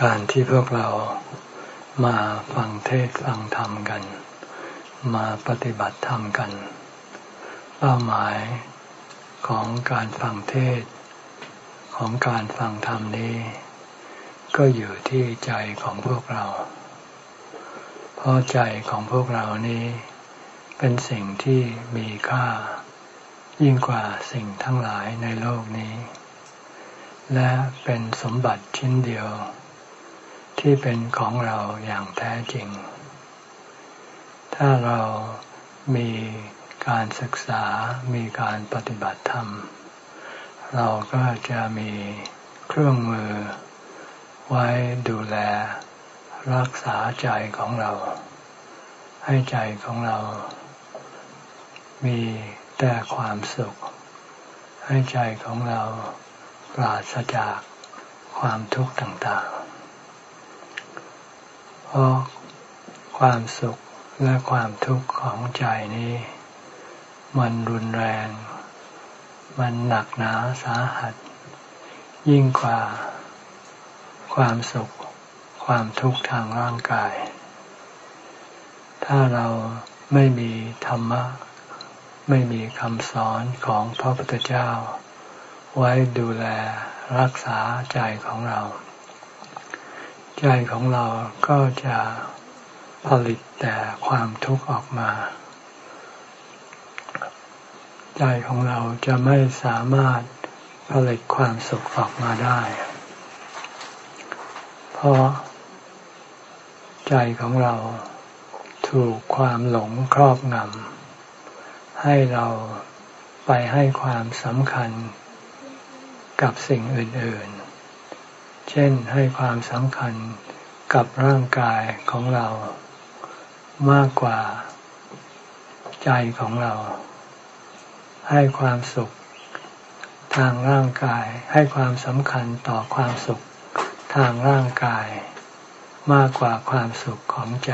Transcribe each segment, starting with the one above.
การที่พวกเรามาฟังเทศฟังธรรมกัน มาปฏิบัติธรรมกัน เป้าหมายของการฟังเทศ ของการฟังธรรมนี้ ก็อยู่ที่ใจของพวกเรา เพราะใจของพวกเรานี้ เป็นสิ่งที่มีค่า ยิ่งกว่าสิ่งทั้งหลายในโลกนี้ และเป็นสมบัติชิ้นเดียว ที่เป็นของเราอย่างแท้จริง ถ้าเรามีการศึกษา มีการปฏิบัติธรรม เราก็จะมีเครื่องมือ ไว้ดูแลรักษาใจของเรา ให้ใจของเรา มีแต่ความสุข ให้ใจของเราปราศจากความทุกข์ต่างๆ เพราะความสุขและความทุกข์ของใจนี้ มันรุนแรง มันหนักหนาสาหัส ยิ่งกว่า ความสุข ความทุกข์ทางร่างกาย ถ้าเราไม่มีธรรมะ ไม่มีคำสอนของพระพุทธเจ้า ไว้ดูแลรักษาใจของเรา ใจของเราก็จะผลิตแต่ความทุกข์ออกมา ใจของเราจะไม่สามารถผลิตความสุขออกมาได้ เพราะ ใจของเราถูกความหลงครอบงำให้เราไปให้ความสำคัญกับสิ่งอื่น ๆ เช่นให้ความสำคัญกับร่างกายของเรามากกว่าใจของเรา ให้ความสุขทางร่างกาย ให้ความสำคัญต่อความสุขทางร่างกาย มากกว่าความสุขของใจ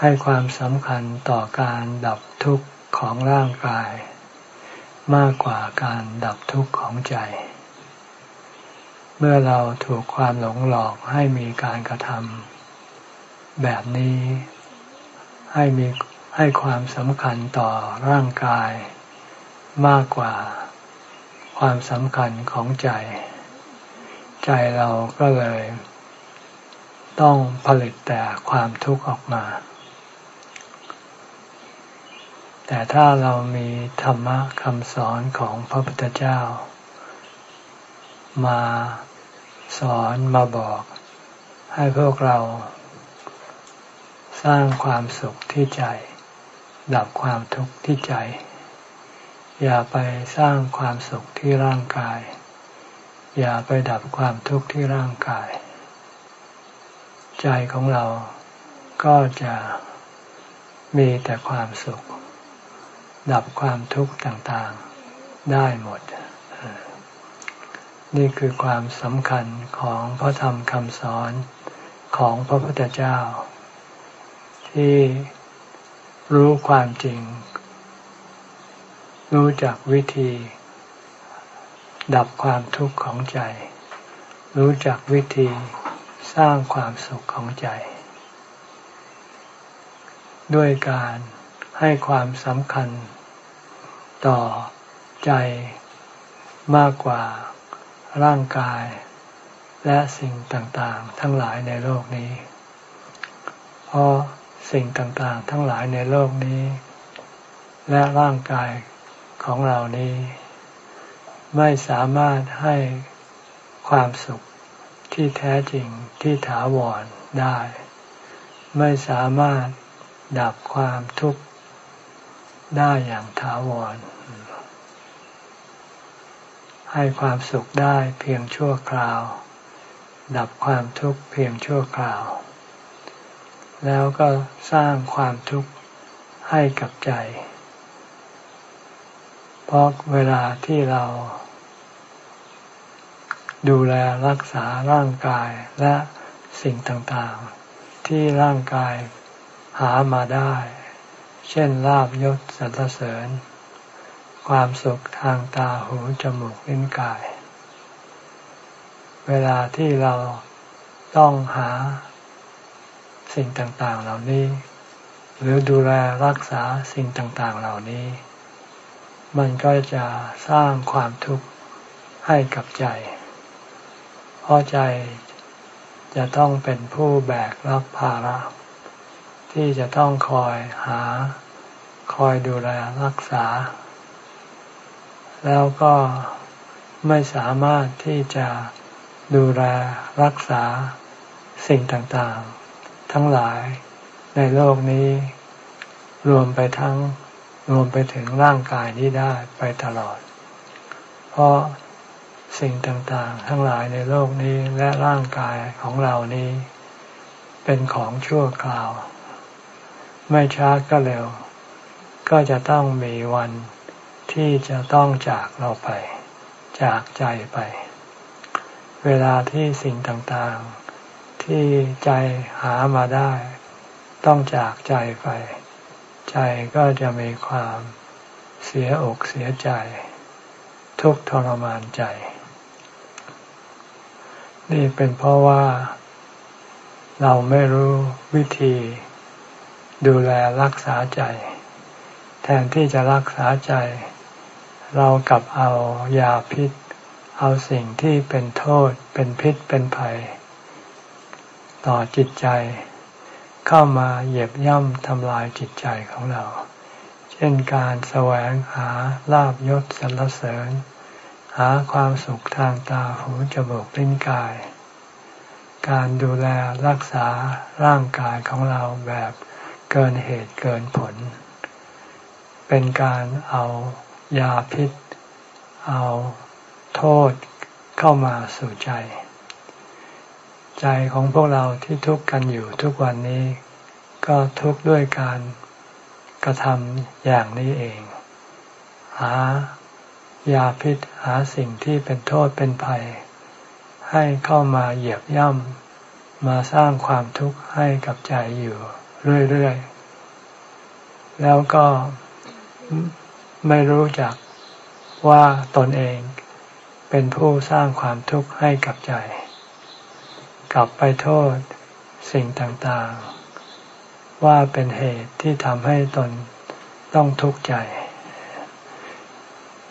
ให้ความสำคัญต่อการดับทุกข์ของร่างกาย มากกว่าการดับทุกข์ของใจ เมื่อเราถูกความหลงหลอกให้มีการกระทำแบบนี้ให้มีให้ความสำคัญต่อร่างกาย มากกว่าความสำคัญของใจ ใจเราก็เลย ต้องผลิตแต่ความทุกข์ออกมา แต่ถ้าเรามีธรรมะคำสอนของพระพุทธเจ้า มา สอนมาบอก ให้พวกเรา สร้างความสุขที่ใจ ดับความทุกข์ที่ใจ อย่าไปสร้างความสุขที่ร่างกาย อย่าไปดับความทุกข์ที่ร่างกาย ใจของเราก็จะมีแต่ความสุข ดับความทุกข์ต่างๆ ได้หมด นี่คือความสำคัญของพระธรรมคำสอนของพระพุทธเจ้า ที่รู้ความจริง รู้จักวิธี ดับความทุกข์ของใจ รู้จักวิธีสร้างความสุขของใจ ด้วยการให้ความสำคัญ ต่อใจมากกว่า ร่างกาย และสิ่งต่างๆ ทั้งหลายในโลกนี้ เพราะสิ่งต่างๆ ทั้งหลายในโลกนี้ และร่างกายของเรานี้ ไม่สามารถให้ความสุขที่แท้จริงที่ถาวรได้ ไม่สามารถดับความทุกข์ได้อย่างถาวร ให้ความสุขได้เพียงชั่วคราว ดับความทุกข์เพียงชั่วคราว แล้วก็สร้างความทุกข์ให้กับใจ เพราะเวลาที่เรา ดูแลรักษาร่างกายและสิ่งต่างๆ ที่ร่างกายหามาได้ เช่นลาบยศสรรเสริญ ความสุขทางตาหูจมูกลิ้นกาย เวลาที่เราต้องหาสิ่งต่างๆเหล่านี้ หรือดูแลรักษาสิ่งต่างๆเหล่านี้ มันก็จะสร้างความทุกข์ให้กับใจ เพราะใจจะต้องเป็นผู้แบกรับภาระ ที่จะต้องคอยหา คอยดูแลรักษา แล้วก็ไม่สามารถที่จะดูแลรักษาสิ่งต่างๆ ทั้งหลายในโลกนี้ รวมไปทั้งรวมไปถึงร่างกายนี้ได้ไปตลอด เพราะสิ่งต่างๆ ทั้งหลายในโลกนี้และร่างกายของเรานี้ เป็นของชั่วคราว ไม่ช้าก็เร็ว ก็จะต้องมีวัน ที่จะต้องจากเราไป จากใจไป เวลาที่สิ่งต่างๆ ที่ใจหามาได้ ต้องจากใจไป ใจก็จะมีความเสียอกเสียใจ ทุกทรมานใจ นี่เป็นเพราะว่า เราไม่รู้วิธีดูแลรักษาใจ แทนที่จะรักษาใจ เรากลับเอายาพิษ เอาสิ่งที่เป็นโทษ เป็นพิษเป็นภัย ต่อจิตใจ เข้ามาเหยียบย่ำทำลายจิตใจของเรา เช่นการแสวงหาลาบยศสรรเสริญ หาความสุขทางตาหูจมูกลิ้นกาย การดูแลรักษาร่างกายของเราแบบเกินเหตุเกินผล เป็นการเอา ยาพิษ เอาโทษเข้ามาสู่ใจ ใจของพวกเราที่ทุกข์กันอยู่ทุกวันนี้ ก็ทุกข์ด้วยการกระทำอย่างนี้เอง หายาพิษหาสิ่งที่เป็นโทษเป็นภัย ให้เข้ามาเหยียบย่ำมาสร้างความทุกข์ให้กับใจอยู่เรื่อยๆ แล้วก็ ไม่รู้จักว่าตนเองเป็นผู้สร้างความทุกข์ให้กับใจ กลับไปโทษสิ่งต่างๆ ว่าเป็นเหตุที่ทำให้ตนต้องทุกข์ใจ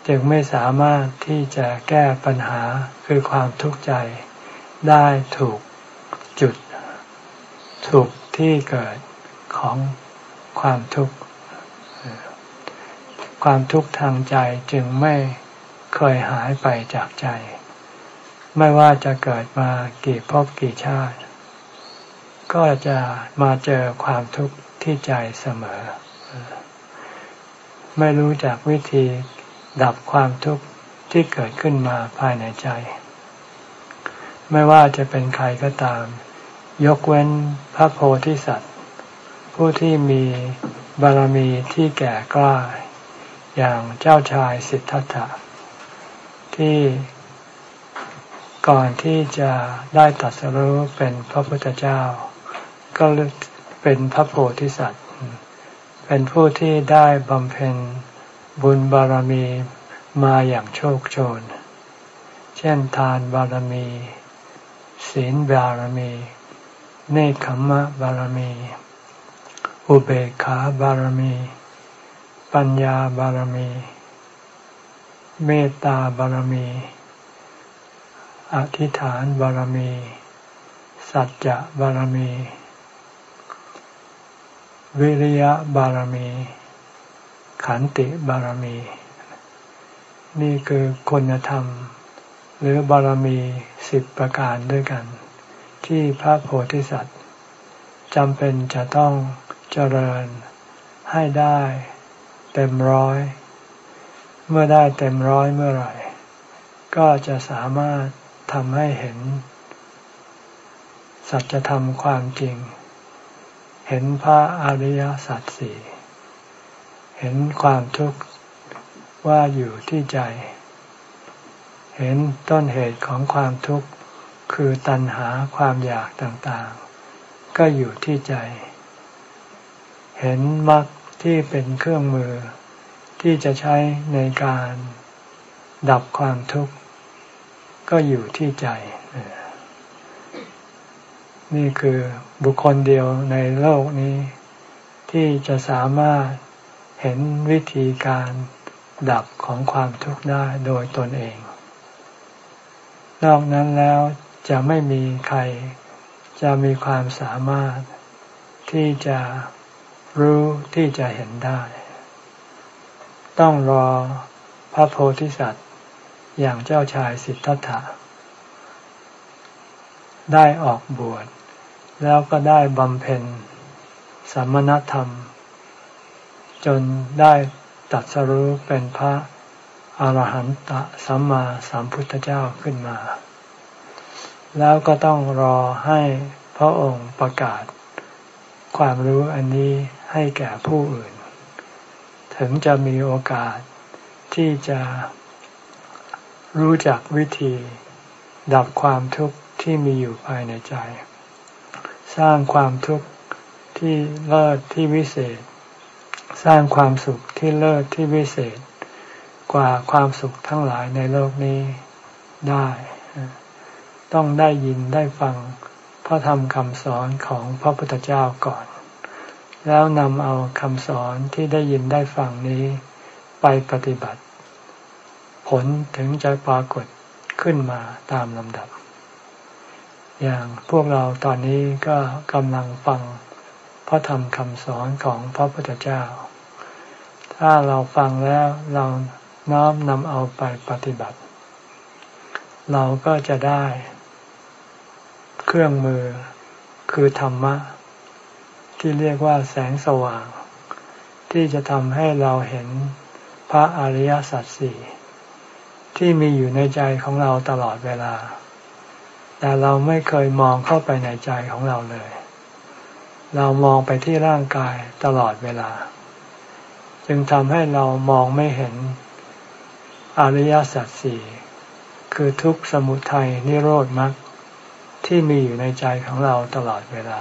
จึงไม่สามารถที่จะแก้ปัญหาคือความทุกข์ใจได้ถูกจุด ถูกที่เกิดของความทุกข์ ความทุกข์ทางใจจึงไม่เคยหายไปจากใจ ไม่ว่าจะเกิดมากี่ภพกี่ชาติ ก็จะมาเจอความทุกข์ที่ใจเสมอ ไม่รู้จักวิธีดับความทุกข์ที่เกิดขึ้นมาภายในใจ ไม่ว่าจะเป็นใครก็ตาม ยกเว้นพระโพธิสัตว์ ผู้ที่มีบารมีที่แก่กล้า อย่างเจ้าชายสิทธัตถะที่ก่อนที่จะได้ตัดสรู้เป็นพระพุทธเจ้า ก็เป็นพระโพธิสัตว์ เป็นผู้ที่ได้บำเพ็ญบุญบารมีมาอย่างโชคโชน เช่นทานบารมี ศีลบารมี เนคขมะบารมี อุเบกขาบารมี ปัญญาบารมี เมตตาบารมี อธิษฐานบารมี สัจจะบารมี วิริยะบารมี ขันติบารมี นี่คือคุณธรรม หรือบารมีสิบประการด้วยกัน ที่พระโพธิสัตว์จำเป็นจะต้องเจริญให้ได้ เต็มร้อย เมื่อได้เต็มร้อยเมื่อไหร่ ก็จะสามารถทำให้เห็น สัจธรรมความจริง เห็นพระอริยสัจสี่เห็นความทุกข์ว่าอยู่ที่ใจ เห็นต้นเหตุของความทุกข์คือตัณหาความอยากต่างๆ ก็อยู่ที่ใจ เห็นมรรค ที่เป็นเครื่องมือที่จะใช้ในการดับความทุกข์ ก็อยู่ที่ใจ นี่คือบุคคลเดียวในโลกนี้ ที่จะสามารถเห็นวิธีการดับของความทุกข์ได้โดยตนเอง นอกนั้นแล้วจะไม่มีใครจะมีความสามารถที่จะ รู้ที่จะเห็นได้ ต้องรอพระโพธิสัตว์ อย่างเจ้าชายสิทธัตถะ ได้ออกบวช แล้วก็ได้บำเพ็ญสมณธรรม จนได้ตัดสรู้เป็นพระอรหันตสัมมาสัมพุทธเจ้าขึ้นมา แล้วก็ต้องรอให้พระองค์ประกาศความรู้อันนี้ ให้แก่ผู้อื่น ถึงจะมีโอกาสที่จะรู้จักวิธี ดับความทุกข์ที่มีอยู่ภายในใจ สร้างความทุกข์ที่เลิศที่วิเศษ สร้างความสุขที่เลิศที่วิเศษ กว่าความสุขทั้งหลายในโลกนี้ได้ ต้องได้ยินได้ฟังพระธรรมคำสอนของพระพุทธเจ้าก่อน แล้วนำเอาคำสอนที่ได้ยินได้ฟังนี้ไปปฏิบัติ ผลถึงจะปรากฏขึ้นมาตามลำดับ อย่างพวกเราตอนนี้ก็กำลังฟังพระธรรมคำสอนของพระพุทธเจ้า ถ้าเราฟังแล้วเราน้อมนำเอาไปปฏิบัติ เราก็จะได้ เครื่องมือคือธรรมะ ที่เรียกว่าแสงสว่าง ที่จะทำให้เราเห็นพระอริยสัจสี่ที่มีอยู่ในใจของเราตลอดเวลา แต่เราไม่เคยมองเข้าไปในใจของเราเลย เรามองไปที่ร่างกายตลอดเวลา จึงทำให้เรามองไม่เห็นอริยสัจสี่คือทุกข์สมุทัยนิโรธมรรคที่มีอยู่ในใจของเราตลอดเวลา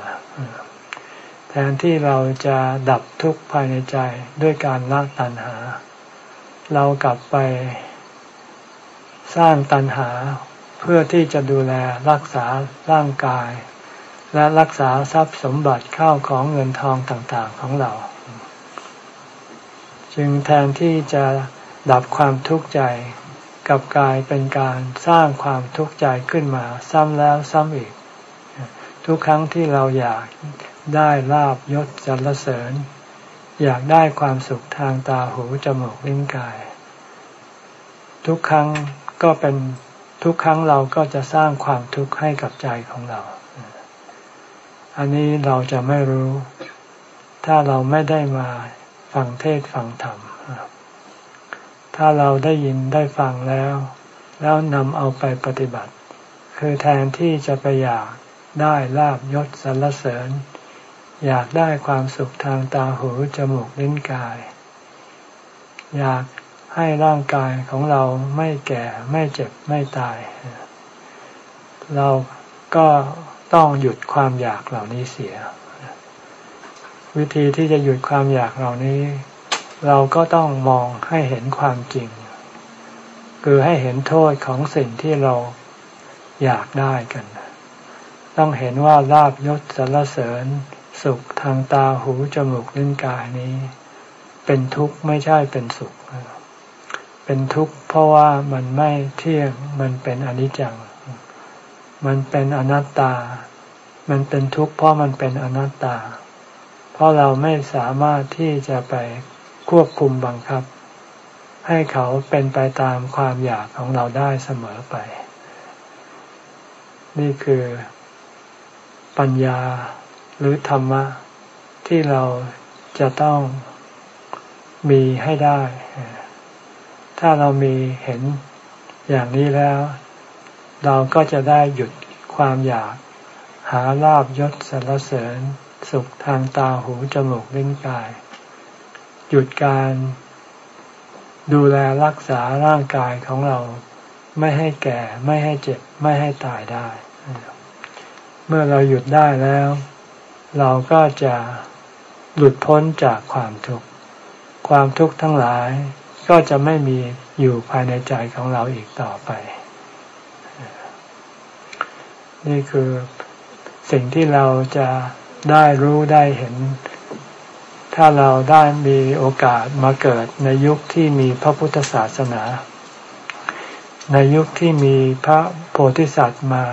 ทนที่เราจะดับทุกข์ภายในใจด้วยการละตัณหา เรากลับไปสร้างตัณหาเพื่อที่จะดูแลรักษาร่างกาย และรักษาทรัพย์สมบัติเข้าของเงินทองต่างๆของเรา จึงแทนที่จะดับความทุกข์ใจกับกายเป็นการสร้างความทุกข์ใจขึ้นมาซ้ำแล้วซ้ำอีก ทุกครั้งที่เราอยาก ได้ลาบยศสรรเสริญ อยากได้ความสุขทางตาหูจมูกลิ้นกาย ทุกครั้งก็เป็นทุกครั้งเราก็จะสร้างความทุกข์ให้กับใจของเรา อันนี้เราจะไม่รู้ ถ้าเราไม่ได้มาฟังเทศฟังธรรม ถ้าเราได้ยินได้ฟังแล้ว แล้วนำเอาไปปฏิบัติ คือแทนที่จะไปอยากได้ลาบยศสรรเสริญ อยากได้ความสุขทางตาหูจมูกลิ้นกาย อยากให้ร่างกายของเราไม่แก่ไม่เจ็บไม่ตาย เราก็ต้องหยุดความอยากเหล่านี้เสีย วิธีที่จะหยุดความอยากเหล่านี้ เราก็ต้องมองให้เห็นความจริง คือให้เห็นโทษของสิ่งที่เราอยากได้กัน ต้องเห็นว่าลาบยศสรรเสริญ สุขทางตาหูจมูกลิ้นกายนี้ เป็นทุกข์ไม่ใช่เป็นสุข เป็นทุกข์เพราะว่ามันไม่เที่ยงมันเป็นอนิจจัง มันเป็นอนัตตา มันเป็นทุกข์เพราะมันเป็นอนัตตา เพราะเราไม่สามารถที่จะไปควบคุมบังคับ ให้เขาเป็นไปตามความอยากของเราได้เสมอไป นี่คือปัญญา หรือธรรมะที่เราจะต้องมีให้ได้ ถ้าเรามีเห็นอย่างนี้แล้ว เราก็จะได้หยุดความอยาก หาลาบยศสรรเสริญ สุขทางตาหูจมูกลิ้นกาย หยุดการดูแลรักษาร่างกายของเราไม่ให้แก่ไม่ให้เจ็บ ไม่ให้ตายได้ เมื่อเราหยุดได้แล้ว เราก็จะหลุดพ้นจากความทุกข์ความทุกข์ทั้งหลายก็จะไม่มีอยู่ภายในใจของเราอีกต่อไป นี่คือสิ่งที่เราจะได้รู้ได้เห็น ถ้าเราได้มีโอกาสมาเกิดในยุคที่มีพระพุทธศาสนา ในยุคที่มีพระโพธิสัตว์มา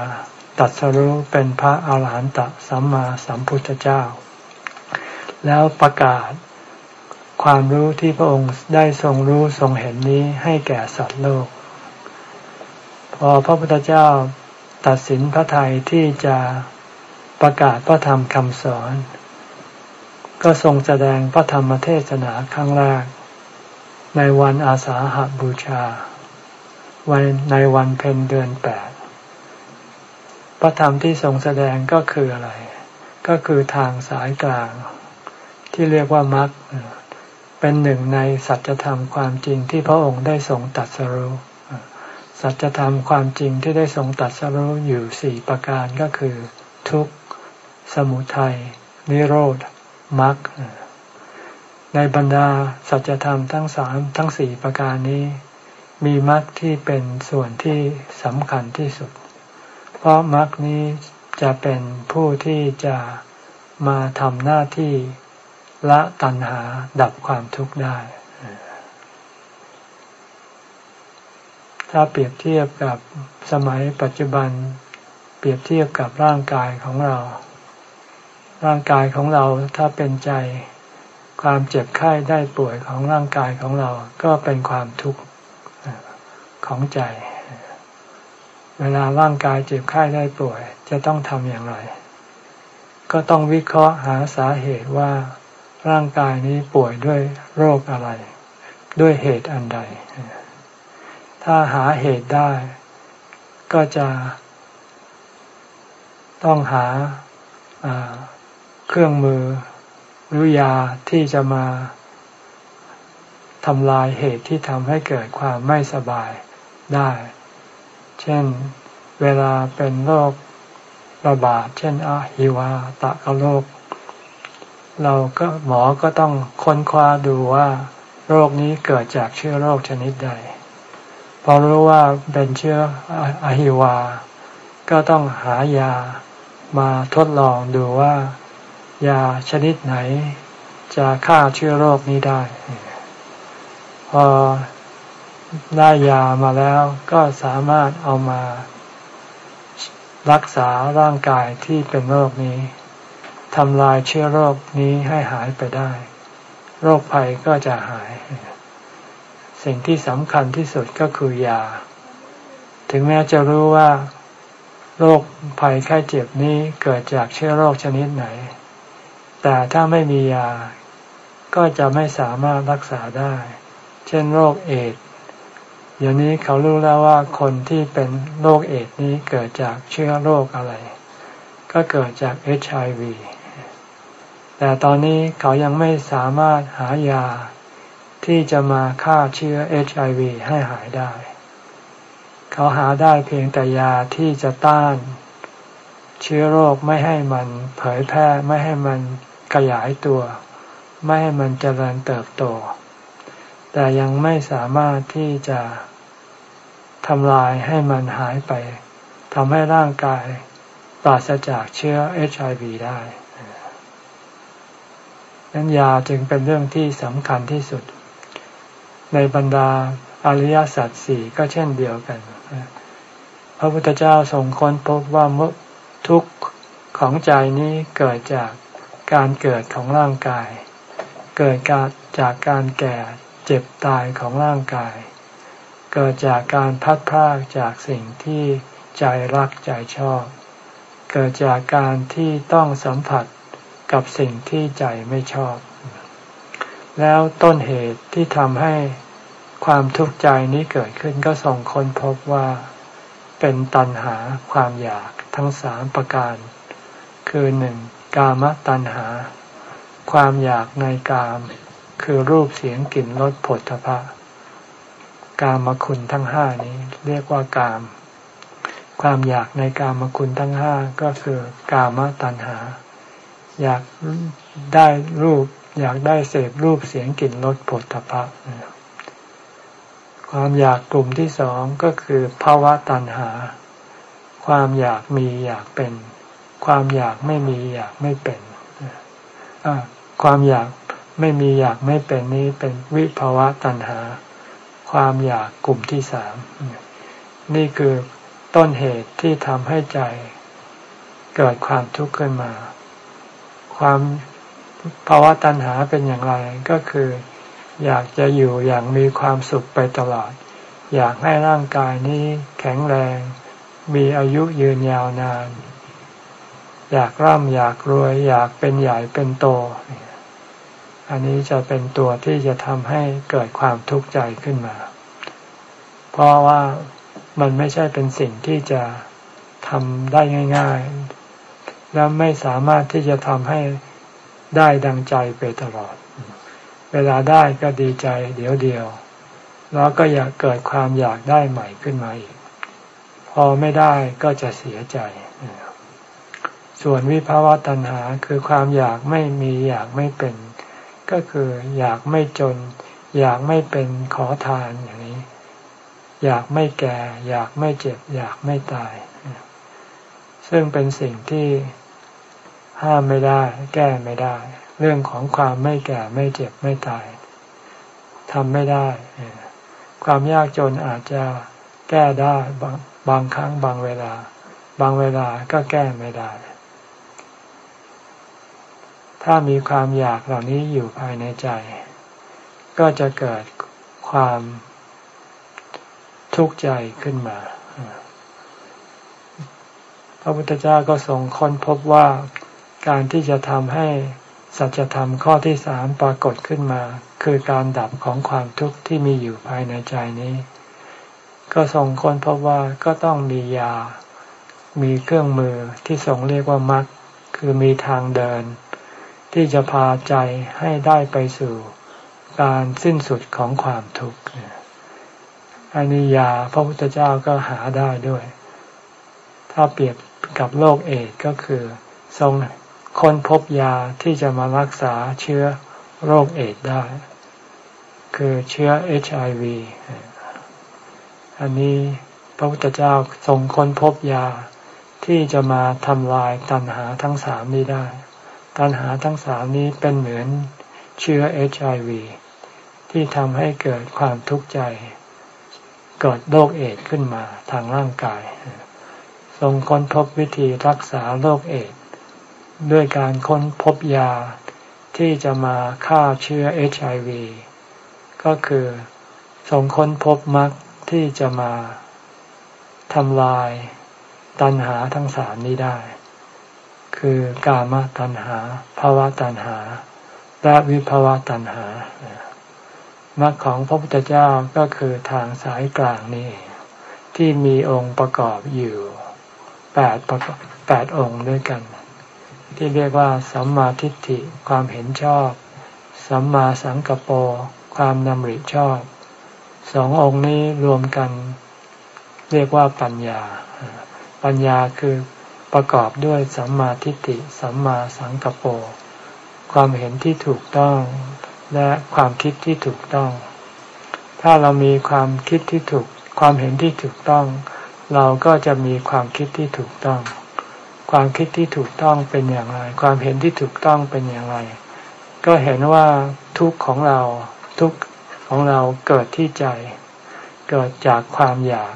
ตัดสรู้เป็นพระอาหารหันตสัมมาสัมพุทธเจ้า แล้วประกาศความรู้ที่พระองค์ได้ทรงรู้ทรงเห็นนี้ให้แก่สัตว์โลก พอพระพุทธเจ้าตัดสินพระทัยที่จะประกาศพระธรรมคำสอน ก็ทรงแสดงพระธรรมเทศนาครั้งแรก ในวันอาสาหบูชา วันในวันเพ็ญเดือนแปด พระธรรมที่ทรงแสดงก็คืออะไร ก็คือทางสายกลาง ที่เรียกว่ามรรคเป็นหนึ่งในสัจธรรมความจริงที่พระองค์ได้ทรงตัดสรู้สัจธรรมความจริงที่ได้ทรงตัดสรู้อยู่สี่ประการก็คือ ทุกข์ สมุทัย นิโรธมรรคในบรรดาสัจธรรมทั้งสามทั้งสี่ประการนี้ มีมรรคที่เป็นส่วนที่สำคัญที่สุด เพราะมรรคนี้จะเป็นผู้ที่จะมาทำหน้าที่ละตัณหาดับความทุกข์ได้ ถ้าเปรียบเทียบกับสมัยปัจจุบัน เปรียบเทียบกับร่างกายของเรา ร่างกายของเราถ้าเป็นใจ ความเจ็บไข้ได้ป่วยของร่างกายของเราก็เป็นความทุกข์ของใจ เวลาร่างกายเจ็บไข้ได้ป่วย จะต้องทำอย่างไร ก็ต้องวิเคราะห์หาสาเหตุว่า ร่างกายนี้ป่วยด้วยโรคอะไร ด้วยเหตุอันใด ถ้าหาเหตุได้ ก็จะต้องหาเครื่องมือหรือยาที่จะมาทำลายเหตุที่ทำให้เกิดความไม่สบายได้ เช่นเวลาเป็นโรคระบาด เช่นอะฮิวาตะกโรค เราก็หมอก็ต้องค้นคว้าดูว่า โรคนี้เกิดจากเชื้อโรคชนิดใด พอรู้ว่าเป็นเชื้ออหิวา ก็ต้องหายามาทดลองดูว่า ยาชนิดไหน จะฆ่าเชื้อโรคนี้ได้ พอ ได้ยามาแล้วก็สามารถเอามา รักษาร่างกายที่เป็นโรคนี้ทำลายเชื้อโรคนี้ให้หายไปได้ โรคภัยก็จะหาย สิ่งที่สำคัญที่สุดก็คือยา ถึงแม้จะรู้ว่า โรคภัยไข้เจ็บนี้เกิดจากเชื้อโรคชนิดไหน แต่ถ้าไม่มียาก็จะไม่สามารถรักษาได้ เช่นโรคเอด เดี๋ยวนี้เขารู้แล้วว่าคนที่เป็นโรคเอดนี้เกิดจากเชื้อโรคอะไร ก็เกิดจากเอชไอวีแต่ตอนนี้เขายังไม่สามารถหายาที่จะมาฆ่าเชื้อเอชไอวีให้หายได้ เขาหาได้เพียงแต่ยาที่จะต้าน เชื้อโรคไม่ให้มันเผยแพร่ไม่ให้มันขยายตัว ไม่ให้มันเจริญเติบโต แต่ยังไม่สามารถที่จะทำลายให้มันหายไปทำให้ร่างกายปราศจากเชื้อเอชไอวีได้นั้นยาจึงเป็นเรื่องที่สำคัญที่สุด ในบรรดาอริยสัจสี่ก็เช่นเดียวกัน พระพุทธเจ้าทรงค้นพบว่ามุทุกข์ของใจนี้เกิดจากการเกิดของร่างกาย เกิดจากการแก่ เจ็บตายของร่างกาย เกิดจากการพัดพรากจากสิ่งที่ใจรักใจชอบ เกิดจากการที่ต้องสัมผัสกับสิ่งที่ใจไม่ชอบ แล้วต้นเหตุที่ทำให้ความทุกข์ใจนี้เกิดขึ้นก็ส่งค้นพบว่าเป็นตัณหาความอยากทั้งสามประการ คือหนึ่งกามตัณหา ความอยากในกาม คือรูปเสียงกลิ่นรสผลทพะ กามคุณทั้งห้านี้ เรียกว่ากาม ความอยากในกามคุณทั้งห้าก็คือกามตัณหา อยากได้รูป อยากได้เสพรูปเสียงกลิ่นรสผลตภะความอยากกลุ่มที่สองก็คือภาวะตัณหา ความอยากมีอยากเป็น ความอยากไม่มีอยากไม่เป็นความอยาก ไม่มีอยากไม่เป็นนี้เป็นวิภาวะตัณหา ความอยากกลุ่มที่สามนี่คือต้นเหตุที่ทำให้ใจ เกิดความทุกข์ขึ้นมา ความภาวะตัณหาเป็นอย่างไรก็คือ อยากจะอยู่อย่างมีความสุขไปตลอด อยากให้ร่างกายนี้แข็งแรง มีอายุยืนยาวนาน อยากร่ำอยากรวย อยากเป็นใหญ่เป็นโต อันนี้จะเป็นตัวที่จะทำให้เกิดความทุกข์ใจขึ้นมา เพราะว่ามันไม่ใช่เป็นสิ่งที่จะทำได้ง่าย ๆ และไม่สามารถที่จะทำให้ได้ดังใจไปตลอด เวลาได้ก็ดีใจเดี๋ยวเดียว แล้วก็อยากเกิดความอยากได้ใหม่ขึ้นมาอีก พอไม่ได้ก็จะเสียใจ ส่วนวิภาวะตัณหาคือความอยากไม่มีอยากไม่เป็น ก็คืออยากไม่จน อยากไม่เป็นขอทานอย่างนี้ อยากไม่แก่ อยากไม่เจ็บ อยากไม่ตาย ซึ่งเป็นสิ่งที่ห้ามไม่ได้ แก้ไม่ได้ เรื่องของความไม่แก่ไม่เจ็บไม่ตายทำไม่ได้ ความยากจนอาจจะแก้ได้บางบางครั้งบางเวลา บางเวลาก็แก้ไม่ได้ ถ้ามีความอยากเหล่านี้อยู่ภายในใจ ก็จะเกิดความทุกข์ใจขึ้นมา พระพุทธเจ้าก็ทรงค้นพบว่าการที่จะทำให้สัจธรรมข้อที่สามปรากฏขึ้นมา คือการดับของความทุกข์ที่มีอยู่ภายในใจนี้ ก็ทรงค้นพบว่าก็ต้องมียา มีเครื่องมือที่ทรงเรียกว่ามรรคคือมีทางเดิน ที่จะพาใจให้ได้ไปสู่การสิ้นสุดของความทุกข์อันนี้ยาพระพุทธเจ้าก็หาได้ด้วย ถ้าเปรียบกับโรคเอดก็คือ ทรงค้นพบยาที่จะมารักษาเชื้อโรคเอดได้ คือเชื้อเอชไอวีอันนี้พระพุทธเจ้าทรงค้นพบยาที่จะมาทำลายตัณหาทั้งสามนี้ได้ ตัณหาทั้งสามนี้เป็นเหมือนเชื้อเอชไอวีที่ทำให้เกิดความทุกข์ใจ เกิดโรคเอดขึ้นมาทางร่างกาย ทรงค้นพบวิธีรักษาโรคเอดด้วยการค้นพบยาที่จะมาฆ่าเชื้อเอชไอวีก็คือส่งค้นพบมรรคที่จะมาทำลายตัณหาทั้งสามนี้ได้ คือกามตัณหาภาวะตัณหา และวิภาวะตัณหามรรคของพระพุทธเจ้าก็คือทางสายกลางนี่ที่มีองค์ประกอบอยู่แปดแปดองค์ด้วยกัน ที่เรียกว่า สัมมาทิฏฐิความเห็นชอบ สัมมาสังกปรความนำริชอบสององค์นี้รวมกัน เรียกว่าปัญญา ปัญญาคือ ประกอบด้วยสัมมาทิฏฐิสัมมาสังกปรความเห็นที่ถูกต้องและความคิดที่ถูกต้อง ถ้าเรามีความคิดที่ถูก ความเห็นที่ถูกต้อง เราก็จะมีความคิดที่ถูกต้อง ความคิดที่ถูกต้องเป็นอย่างไร ความเห็นที่ถูกต้องเป็นอย่างไร ก็เห็นว่าทุกข์ของเราทุกข์ของเราเกิดที่ใจ เกิดจากความอยาก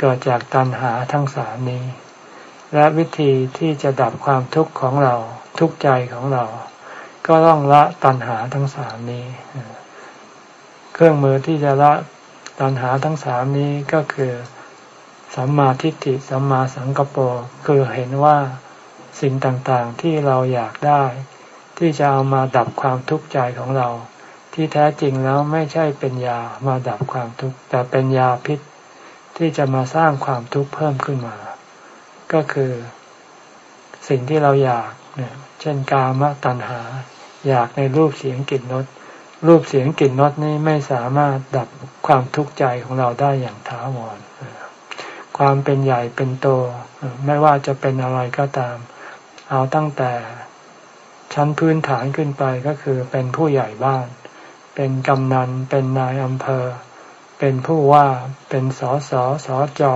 เกิดจากตัณหาทั้งสามนี้ และวิธีที่จะดับความทุกข์ของเราทุกข์ใจของเรา ก็ต้องละตัณหาทั้งสามนี้ เครื่องมือที่จะละตัณหาทั้งสามนี้ก็คือสัมมาทิฏฐิสัมมาสังกปรคือเห็นว่าสิ่งต่างๆที่เราอยากได้ ที่จะเอามาดับความทุกข์ใจของเรา ที่แท้จริงแล้วไม่ใช่เป็นยามาดับความทุกข์แต่เป็นยาพิษที่จะมาสร้างความทุกข์เพิ่มขึ้นมา ก็คือสิ่งที่เราอยากเนี่ยเช่นกามตัณหา อยากในรูปเสียงกลิ่นรส รูปเสียงกลิ่นรสนี้ไม่สามารถดับความทุกข์ใจของเราได้อย่างถาวร ความเป็นใหญ่เป็นโต ไม่ว่าจะเป็นอะไรก็ตาม เอาตั้งแต่ชั้นพื้นฐานขึ้นไปก็คือเป็นผู้ใหญ่บ้าน เป็นกำนัน เป็นนายอำเภอ เป็นผู้ว่า เป็นสอสอสอจอ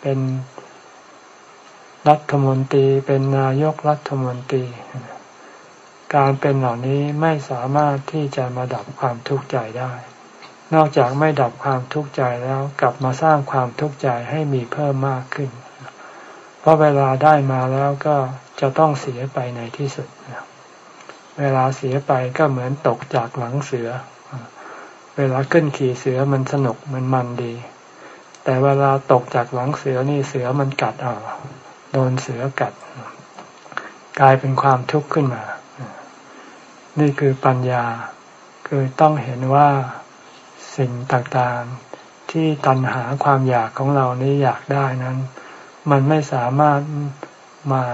เป็น รัฐมนตรีเป็นนายกรัฐมนตรี การเป็นเหล่านี้ไม่สามารถที่จะมาดับความทุกข์ใจได้ นอกจากไม่ดับความทุกข์ใจแล้วกลับมาสร้างความทุกข์ใจให้มีเพิ่มมากขึ้น เพราะเวลาได้มาแล้วก็จะต้องเสียไปในที่สุด เวลาเสียไปก็เหมือนตกจากหลังเสือ เวลาขึ้นขี่เสือมันสนุกมันมันดี แต่เวลาตกจากหลังเสือนี่เสือมันกัดเอา ดนเสือกัด กลายเป็นความทุกข์ขึ้นมา นี่คือปัญญาคือต้องเห็นว่าสิ่งต่างๆที่ตัณหาความอยากของเรานี้อยากได้นั้น มันไม่สามารถมา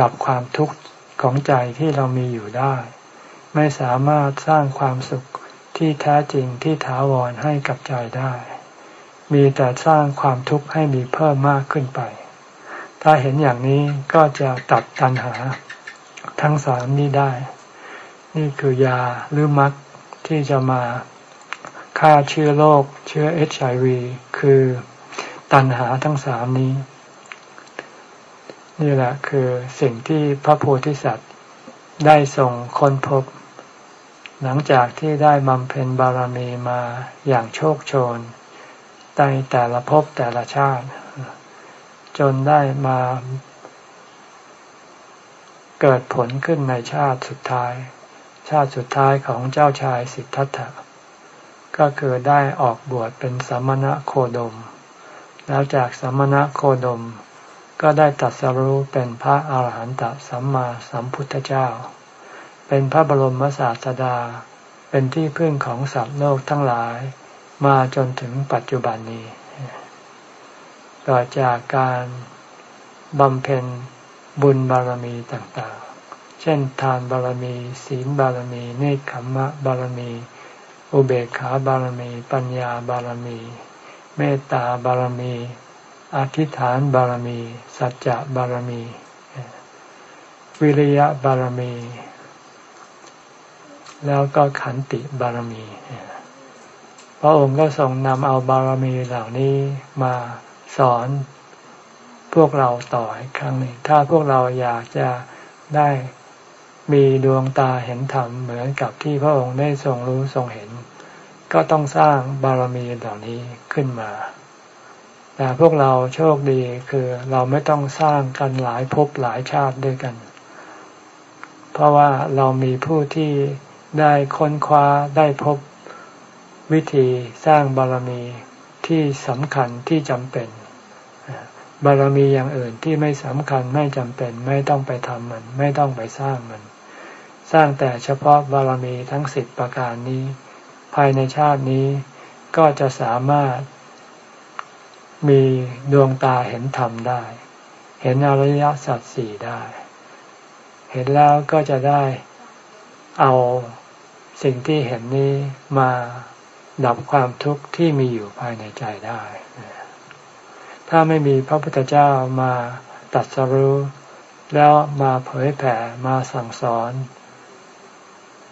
ดับความทุกข์ของใจที่เรามีอยู่ได้ ไม่สามารถสร้างความสุขที่แท้จริงที่ถาวรให้กับใจได้ มีแต่สร้างความทุกข์ให้มีเพิ่มมากขึ้นไป ถ้าเห็นอย่างนี้ก็จะตัดตัณหาทั้งสามนี้ได้ นี่คือยาหรือมัดที่จะมาฆ่าเชื้อโรคเชื้อเอชไอวีคือตัณหาทั้งสามนี้ นี่แหละคือสิ่งที่พระโพธิสัตว์ได้ส่งค้นพบ หลังจากที่ได้บำเพ็ญบารมีมาอย่างโชคโชนในแต่ละภพแต่ละชาติ จนได้มาเกิดผลขึ้นในชาติสุดท้าย ชาติสุดท้ายของเจ้าชายสิทธัตถะ ก็คือได้ออกบวชเป็นสมณะโคดม แล้วจากสมณะโคดม ก็ได้ตัดสรู้เป็นพระอาหารหันตสัมมาสัมพุทธเจ้า เป็นพระบรมศาสดา เป็นที่พึ่งของสัตว์โลกทั้งหลาย มาจนถึงปัจจุบันนี้ ต่อจากการบำเพ็ญบุญบารมีต่างๆ เช่น ทานบารมี ศีลบารมี เนคขมมะบารมี อุเบกขาบารมี ปัญญาบารมี เมตตาบารมี อธิษฐานบารมี สัจจะบารมี วิริยะบารมี แล้วก็ขันติบารมี พระองค์ก็ทรงนำเอาบารมีเหล่านี้มา สอนพวกเราต่ออีกครั้งหนึ่งถ้าพวกเราอยากจะได้มีดวงตาเห็นธรรมเหมือนกับที่พระองค์ได้ทรงรู้ทรงเห็น ก็ต้องสร้างบารมีเหล่านี้ขึ้นมา แต่พวกเราโชคดีคือเราไม่ต้องสร้างกันหลายภพหลายชาติด้วยกัน เพราะว่าเรามีผู้ที่ได้ค้นคว้าได้พบวิธีสร้างบารมีที่สำคัญที่จำเป็น บารมีอย่างอื่นที่ไม่สำคัญไม่จำเป็นไม่ต้องไปทำมัน ไม่ต้องไปสร้างมัน สร้างแต่เฉพาะบารมีทั้งสิบประการนี้ ภายในชาตินี้ก็จะสามารถมีดวงตาเห็นธรรมได้ เห็นอริยสัจสี่ได้ เห็นแล้วก็จะได้เอาสิ่งที่เห็นนี้มาดับความทุกข์ที่มีอยู่ภายในใจได้ ถ้าไม่มีพระพุทธเจ้ามาตัดสรู้ แล้วมาเผยแผ่มาสั่งสอน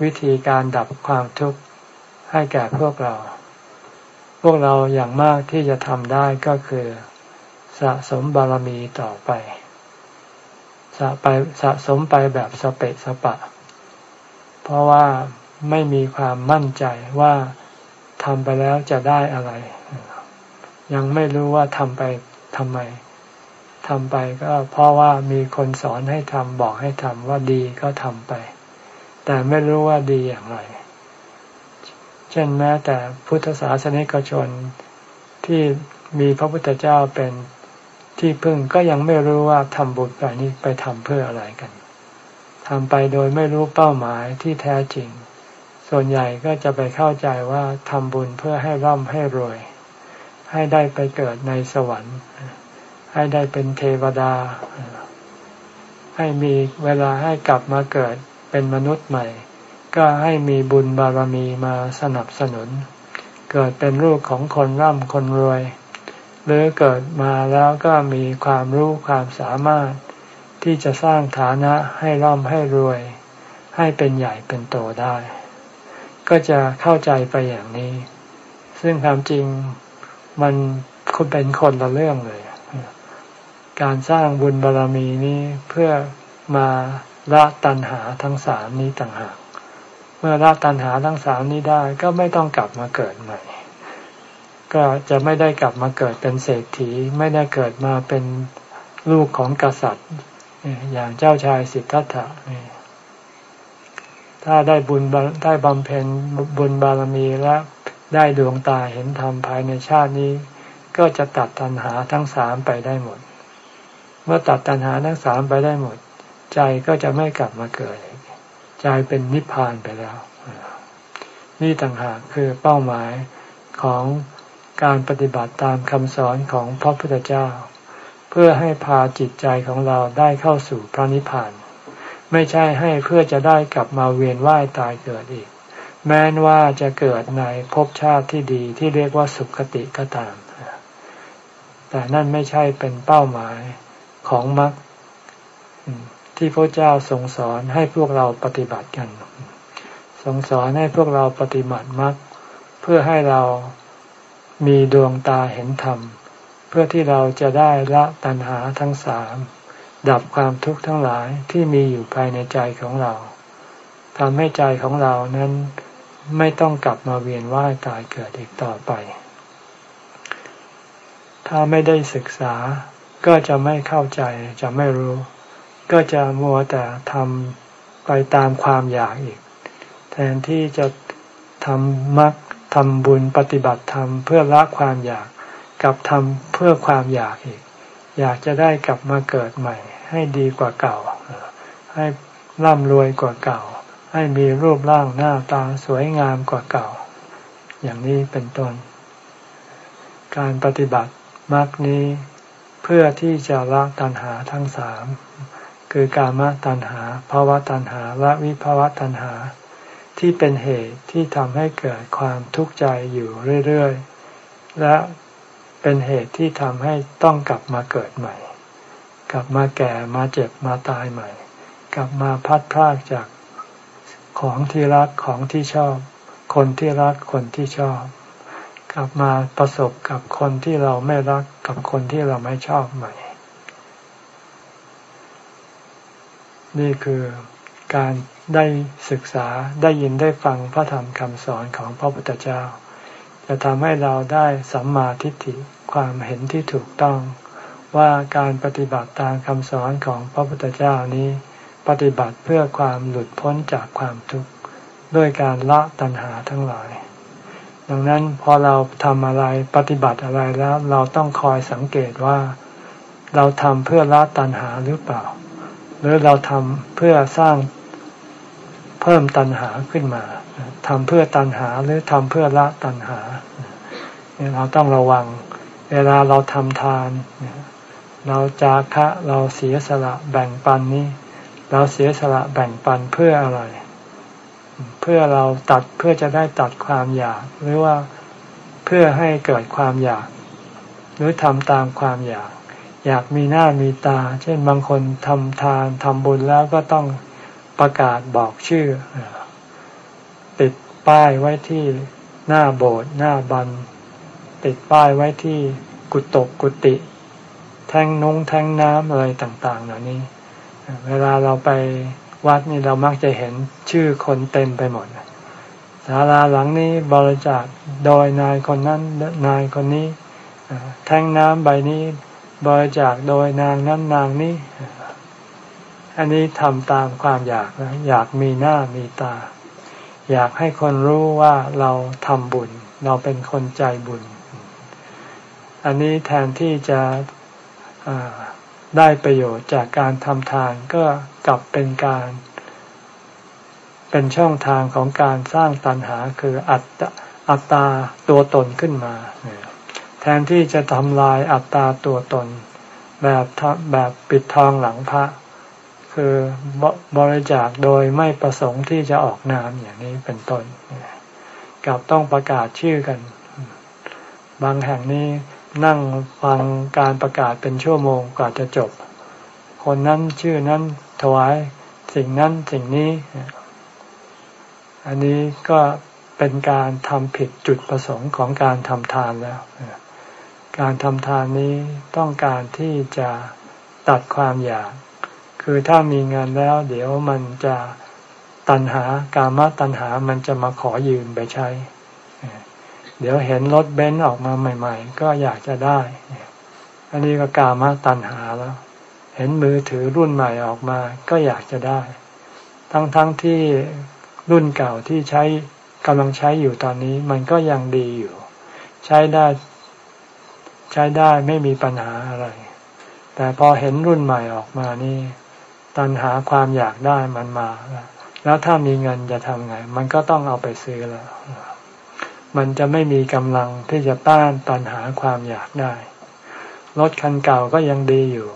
วิธีการดับความทุกข์ให้แก่พวกเรา พวกเราอย่างมากที่จะทำได้ก็คือ สะสมบารมีต่อไปสะไปสะสมไปแบบสเปะสปะ เพราะว่าไม่มีความมั่นใจว่าทำไปแล้วจะได้อะไร ยังไม่รู้ว่าทำไป ทำไมทำไปก็เพราะว่ามีคนสอนให้ทำบอกให้ทำว่าดีก็ทำไป แต่ไม่รู้ว่าดีอย่างไร เช่นแม้แต่พุทธศาสนิกชนที่มีพระพุทธเจ้าเป็นที่พึ่งก็ยังไม่รู้ว่าทำบุญไปนี้ไปทำเพื่ออะไรกันทำไปโดยไม่รู้เป้าหมายที่แท้จริง ส่วนใหญ่ก็จะไปเข้าใจว่าทำบุญเพื่อให้ร่ำให้รวย ให้ได้ไปเกิดในสวรรค์ ให้ได้เป็นเทวดา ให้มีเวลาให้กลับมาเกิดเป็นมนุษย์ใหม่ ก็ให้มีบุญบารมีมาสนับสนุน เกิดเป็นลูกของคนร่ำคนรวย หรือเกิดมาแล้วก็มีความรู้ความสามารถ ที่จะสร้างฐานะให้ร่ำให้รวย ให้เป็นใหญ่เป็นโตได้ ก็จะเข้าใจไปอย่างนี้ ซึ่งความจริง มันคุณเป็นคนละเรื่องเลย การสร้างบุญบารรมีนี้เพื่อมาละตัณหาทั้งสามนี้ต่างหาก เมื่อละตัณหาทั้งสามนี้ได้ก็ไม่ต้องกลับมาเกิดใหม่ ก็จะไม่ได้กลับมาเกิดเป็นเศรษฐี ไม่ได้เกิดมาเป็นลูกของกษัตริย์ อย่างเจ้าชายสิทธัตถะถ้าได้บุญได้บำเพ็ญบุญบารมีและ ได้ดวงตาเห็นธรรมภายในชาตินี้ ก็จะตัดตัณหาทั้งสามไปได้หมด เมื่อตัดตัณหาทั้งสามไปได้หมด ใจก็จะไม่กลับมาเกิดใจเป็นนิพพานไปแล้ว นี่ต่างหากคือเป้าหมายของการปฏิบัติตามคำสอนของพระพุทธเจ้า เพื่อให้พาจิตใจของเราได้เข้าสู่พระนิพพาน ไม่ใช่ให้เพื่อจะได้กลับมาเวียนว่ายตายเกิดอีก แม้นว่าจะเกิดในภพชาติที่ดีที่เรียกว่าสุขติก็ตาม แต่นั่นไม่ใช่เป็นเป้าหมายของมรรคที่พระเจ้าทรงสอนให้พวกเราปฏิบัติกัน ทรงสอนให้พวกเราปฏิบัติมรรคเพื่อให้เรามีดวงตาเห็นธรรม เพื่อที่เราจะได้ละตัณหาทั้งสาม ดับความทุกข์ทั้งหลายที่มีอยู่ภายในใจของเราทำให้ใจของเรานั้น ไม่ต้องกลับมาเวียนว่ายตายเกิดอีกต่อไป ถ้าไม่ได้ศึกษาก็จะไม่เข้าใจจะไม่รู้ ก็จะมัวแต่ทำไปตามความอยากอีก แทนที่จะทำมรรคทำบุญปฏิบัติธรรมเพื่อละความอยากกับทำเพื่อความอยากอีก อยากจะได้กลับมาเกิดใหม่ ให้ดีกว่าเก่า ให้ร่ำรวยกว่าเก่า ให้มีรูปร่างหน้าตาสวยงามกว่าเก่า อย่างนี้เป็นต้น การปฏิบัติมรรคนี้เพื่อที่จะละตัณหาทั้งสามคือการมตัณหาภาวะตัณหาและวิภาวะตัณหา ที่เป็นเหตุที่ทำให้เกิดความทุกข์ใจอยู่เรื่อยๆ และเป็นเหตุที่ทำให้ต้องกลับมาเกิดใหม่ กลับมาแก่มาเจ็บมาตายใหม่ กลับมาพัดพรากจาก ของที่รักของที่ชอบ คนที่รักคนที่ชอบ กลับมาประสบกับคนที่เราไม่รักกับคนที่เราไม่ชอบใหม่ นี่คือการได้ศึกษาได้ยินได้ฟังพระธรรมคำสอนของพระพุทธเจ้า จะทำให้เราได้สัมมาทิฏฐิความเห็นที่ถูกต้องว่าการปฏิบัติตามคำสอนของพระพุทธเจ้านี้ ปฏิบัติเพื่อความหลุดพ้นจากความทุกข์ด้วยการละตัณหาทั้งหลาย ดังนั้นพอเราทำอะไรปฏิบัติอะไรแล้ว เราต้องคอยสังเกตว่า เราทำเพื่อละตัณหาหรือเปล่า หรือเราทำเพื่อสร้างเพิ่มตัณหาขึ้นมาทำเพื่อตัณหาหรือทำเพื่อละตัณหา เราต้องระวัง เวลาเราทำทาน เราจาคะเราเสียสละแบ่งปันนี้ เราเสียสละแบ่งปันเพื่ออะไร เพื่อเราตัดเพื่อจะได้ตัดความอยาก หรือว่าเพื่อให้เกิดความอยาก หรือทำตามความอยาก อยากมีหน้ามีตา เช่นบางคนทำทานทำบุญแล้วก็ต้องประกาศบอกชื่อ ติดป้ายไว้ที่หน้าโบสถ์หน้าบัน ติดป้ายไว้ที่กุตกกุฏิแทงนงแทงน้ำอะไรต่าง ๆ เหล่านี้ เวลาเราไปวัดนี่เรามักจะเห็นชื่อคนเต็มไปหมดศาลาหลังนี้บริจาคโดยนายคนนั้นนายคนนี้แทงน้ำใบนี้บริจาคโดยนางนั้นนางนี้ อันนี้ทำตามความอยากนะอยากมีหน้ามีตา อยากให้คนรู้ว่าเราทำบุญ เราเป็นคนใจบุญ อันนี้แทนที่จะ ได้ประโยชน์จากการทำทานก็กลับเป็นการ เป็นช่องทางของการสร้างตัณหาคืออัตอัตตาตัวตนขึ้นมา แทนที่จะทำลายอัตตาตัวตน แบบแบบปิดทองหลังพระ คือบริจาคโดยไม่ประสงค์ที่จะออกนามอย่างนี้เป็นต้นกลับต้องประกาศชื่อกัน บางแห่งนี้ นั่งฟังการประกาศเป็นชั่วโมงกว่าจะจบ คนนั้นชื่อนั้นถวายสิ่งนั้นสิ่งนี้ อันนี้ก็เป็นการทำผิดจุดประสงค์ของการทำทานแล้ว การทำทานนี้ต้องการที่จะตัดความอยาก คือถ้ามีเงินแล้ว เดี๋ยวมันจะตัณหา กามตัณหามันจะมาขอยืมไปใช้ เดี๋ยวเห็นรถเบนซ์ออกมาใหม่ ๆ ก็อยากจะได้ อันนี้ก็กามาตัณหาแล้ว เห็นมือถือรุ่นใหม่ออกมา ก็อยากจะได้ ทั้งๆทที่รุ่นเก่าที่ใช้กำลังใช้อยู่ตอนนี้ มันก็ยังดีอยู่ ใช้ได้ ใช้ได้ไม่มีปัญหาอะไร แต่พอเห็นรุ่นใหม่ออกมานี่ ตัณหาความอยากได้มันมา แล้วถ้ามีเงินจะทำไง มันก็ต้องเอาไปซื้อแล้ว มันจะไม่มีกำลังที่จะต้านตันหาความอยากได้ รถคันเก่าก็ยังดีอยู่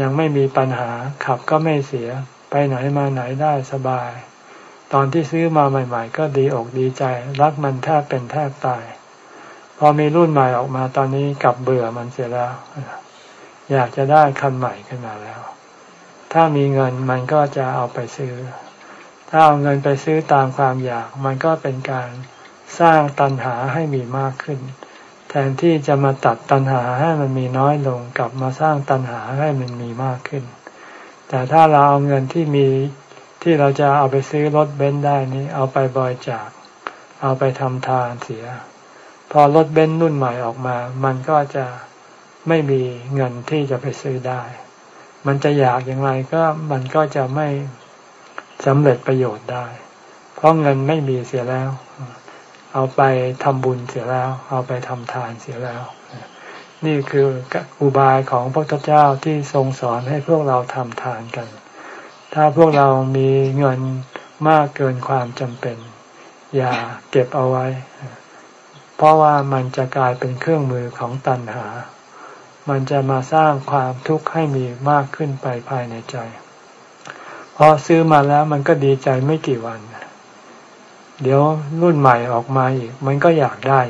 ยังไม่มีปัญหาขับก็ไม่เสีย ไปไหนมาไหนได้สบาย ตอนที่ซื้อมาใหม่ ๆ ก็ดีอกดีใจ รักมันแทบเป็นแทบตาย พอมีรุ่นใหม่ออกมาตอนนี้กลับเบื่อมันเสียแล้ว อยากจะได้คันใหม่ขึ้นมาแล้ว ถ้ามีเงินมันก็จะเอาไปซื้อ ถ้าเอาเงินไปซื้อตามความอยาก มันก็เป็นการ สร้างตัณหาให้มีมากขึ้น แทนที่จะมาตัดตัณหาให้มันมีน้อยลงกลับมาสร้างตัณหาให้มันมีมากขึ้น แต่ถ้าเราเอาเงินที่มีที่เราจะเอาไปซื้อรถเบนซ์ได้นี้ เอาไปบริจาค เอาไปทำทานเสีย พอรถเบนซ์รุ่นใหม่ออกมา มันก็จะไม่มีเงินที่จะไปซื้อได้ มันจะอยากอย่างไรก็มันก็จะไม่สำเร็จประโยชน์ได้ เพราะเงินไม่มีเสียแล้ว เอาไปทำบุญเสียแล้ว เอาไปทำทานเสียแล้ว นี่คืออุบายของพระพุทธเจ้าที่ทรงสอนให้พวกเราทำทานกัน ถ้าพวกเรามีเงินมากเกินความจำเป็น อย่าเก็บเอาไว้ เพราะว่ามันจะกลายเป็นเครื่องมือของตัณหา มันจะมาสร้างความทุกข์ให้มีมากขึ้นไปภายในใจ พอซื้อมาแล้วมันก็ดีใจไม่กี่วัน เดี๋ยวรุ่นใหม่ออกมาอีก มันก็อยากได้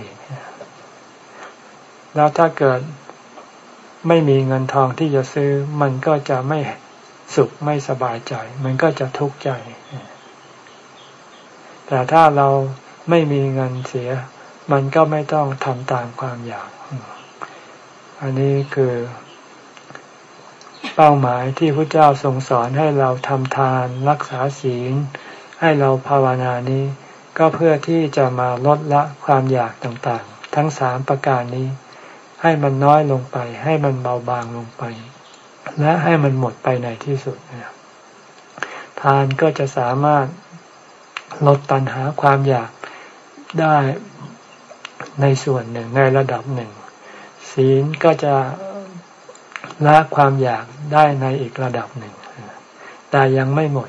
แล้วถ้าเกิดไม่มีเงินทองที่จะซื้อ มันก็จะไม่สุขไม่สบายใจ มันก็จะทุกข์ใจ แต่ถ้าเราไม่มีเงินเสีย มันก็ไม่ต้องทำตามความอยาก อันนี้คือเป้าหมายที่พระเจ้าทรงสอนให้เราทำทานรักษาศีล ให้เราภาวนานี้ ก็เพื่อที่จะมาลดละความอยากต่างๆ ทั้งสามประการนี้ ให้มันน้อยลงไป ให้มันเบาบางลงไป และให้มันหมดไปในที่สุดนะทานก็จะสามารถลดตัณหาความอยากได้ในส่วนหนึ่งในระดับหนึ่ง ศีลก็จะละความอยากได้ในอีกระดับหนึ่ง แต่ยังไม่หมด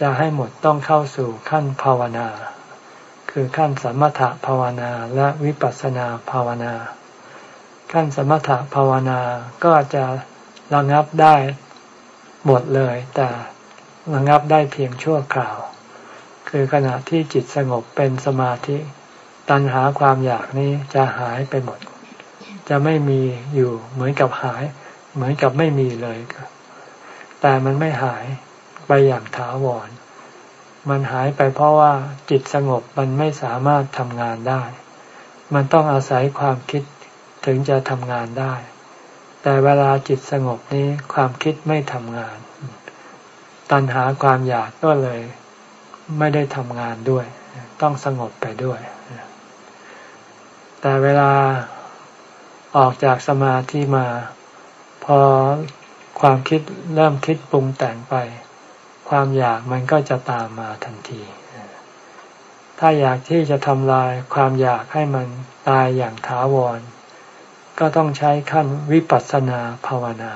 จะให้หมดต้องเข้าสู่ขั้นภาวนา คือขั้นสมถภาวนาและวิปัสสนาภาวนา ขั้นสมถภาวนาก็จะระงับได้หมดเลย แต่ระงับได้เพียงชั่วคราว คือขณะที่จิตสงบเป็นสมาธิ ตัณหาความอยากนี้จะหายไปหมด จะไม่มีอยู่เหมือนกับหาย เหมือนกับไม่มีเลย แต่มันไม่หาย ไปอย่างถาวร มันหายไปเพราะว่าจิตสงบมันไม่สามารถทำงานได้ มันต้องอาศัยความคิดถึงจะทำงานได้ แต่เวลาจิตสงบนี้ความคิดไม่ทำงาน ตัณหาความอยากก็เลยไม่ได้ทำงานด้วย ต้องสงบไปด้วย แต่เวลาออกจากสมาธิมา พอความคิดเริ่มคิดปรุงแต่งไป ความอยากมันก็จะตามมาทันที ถ้าอยากที่จะทำลายความอยากให้มันตายอย่างถาวร ก็ต้องใช้ขั้นวิปัสสนาภาวนา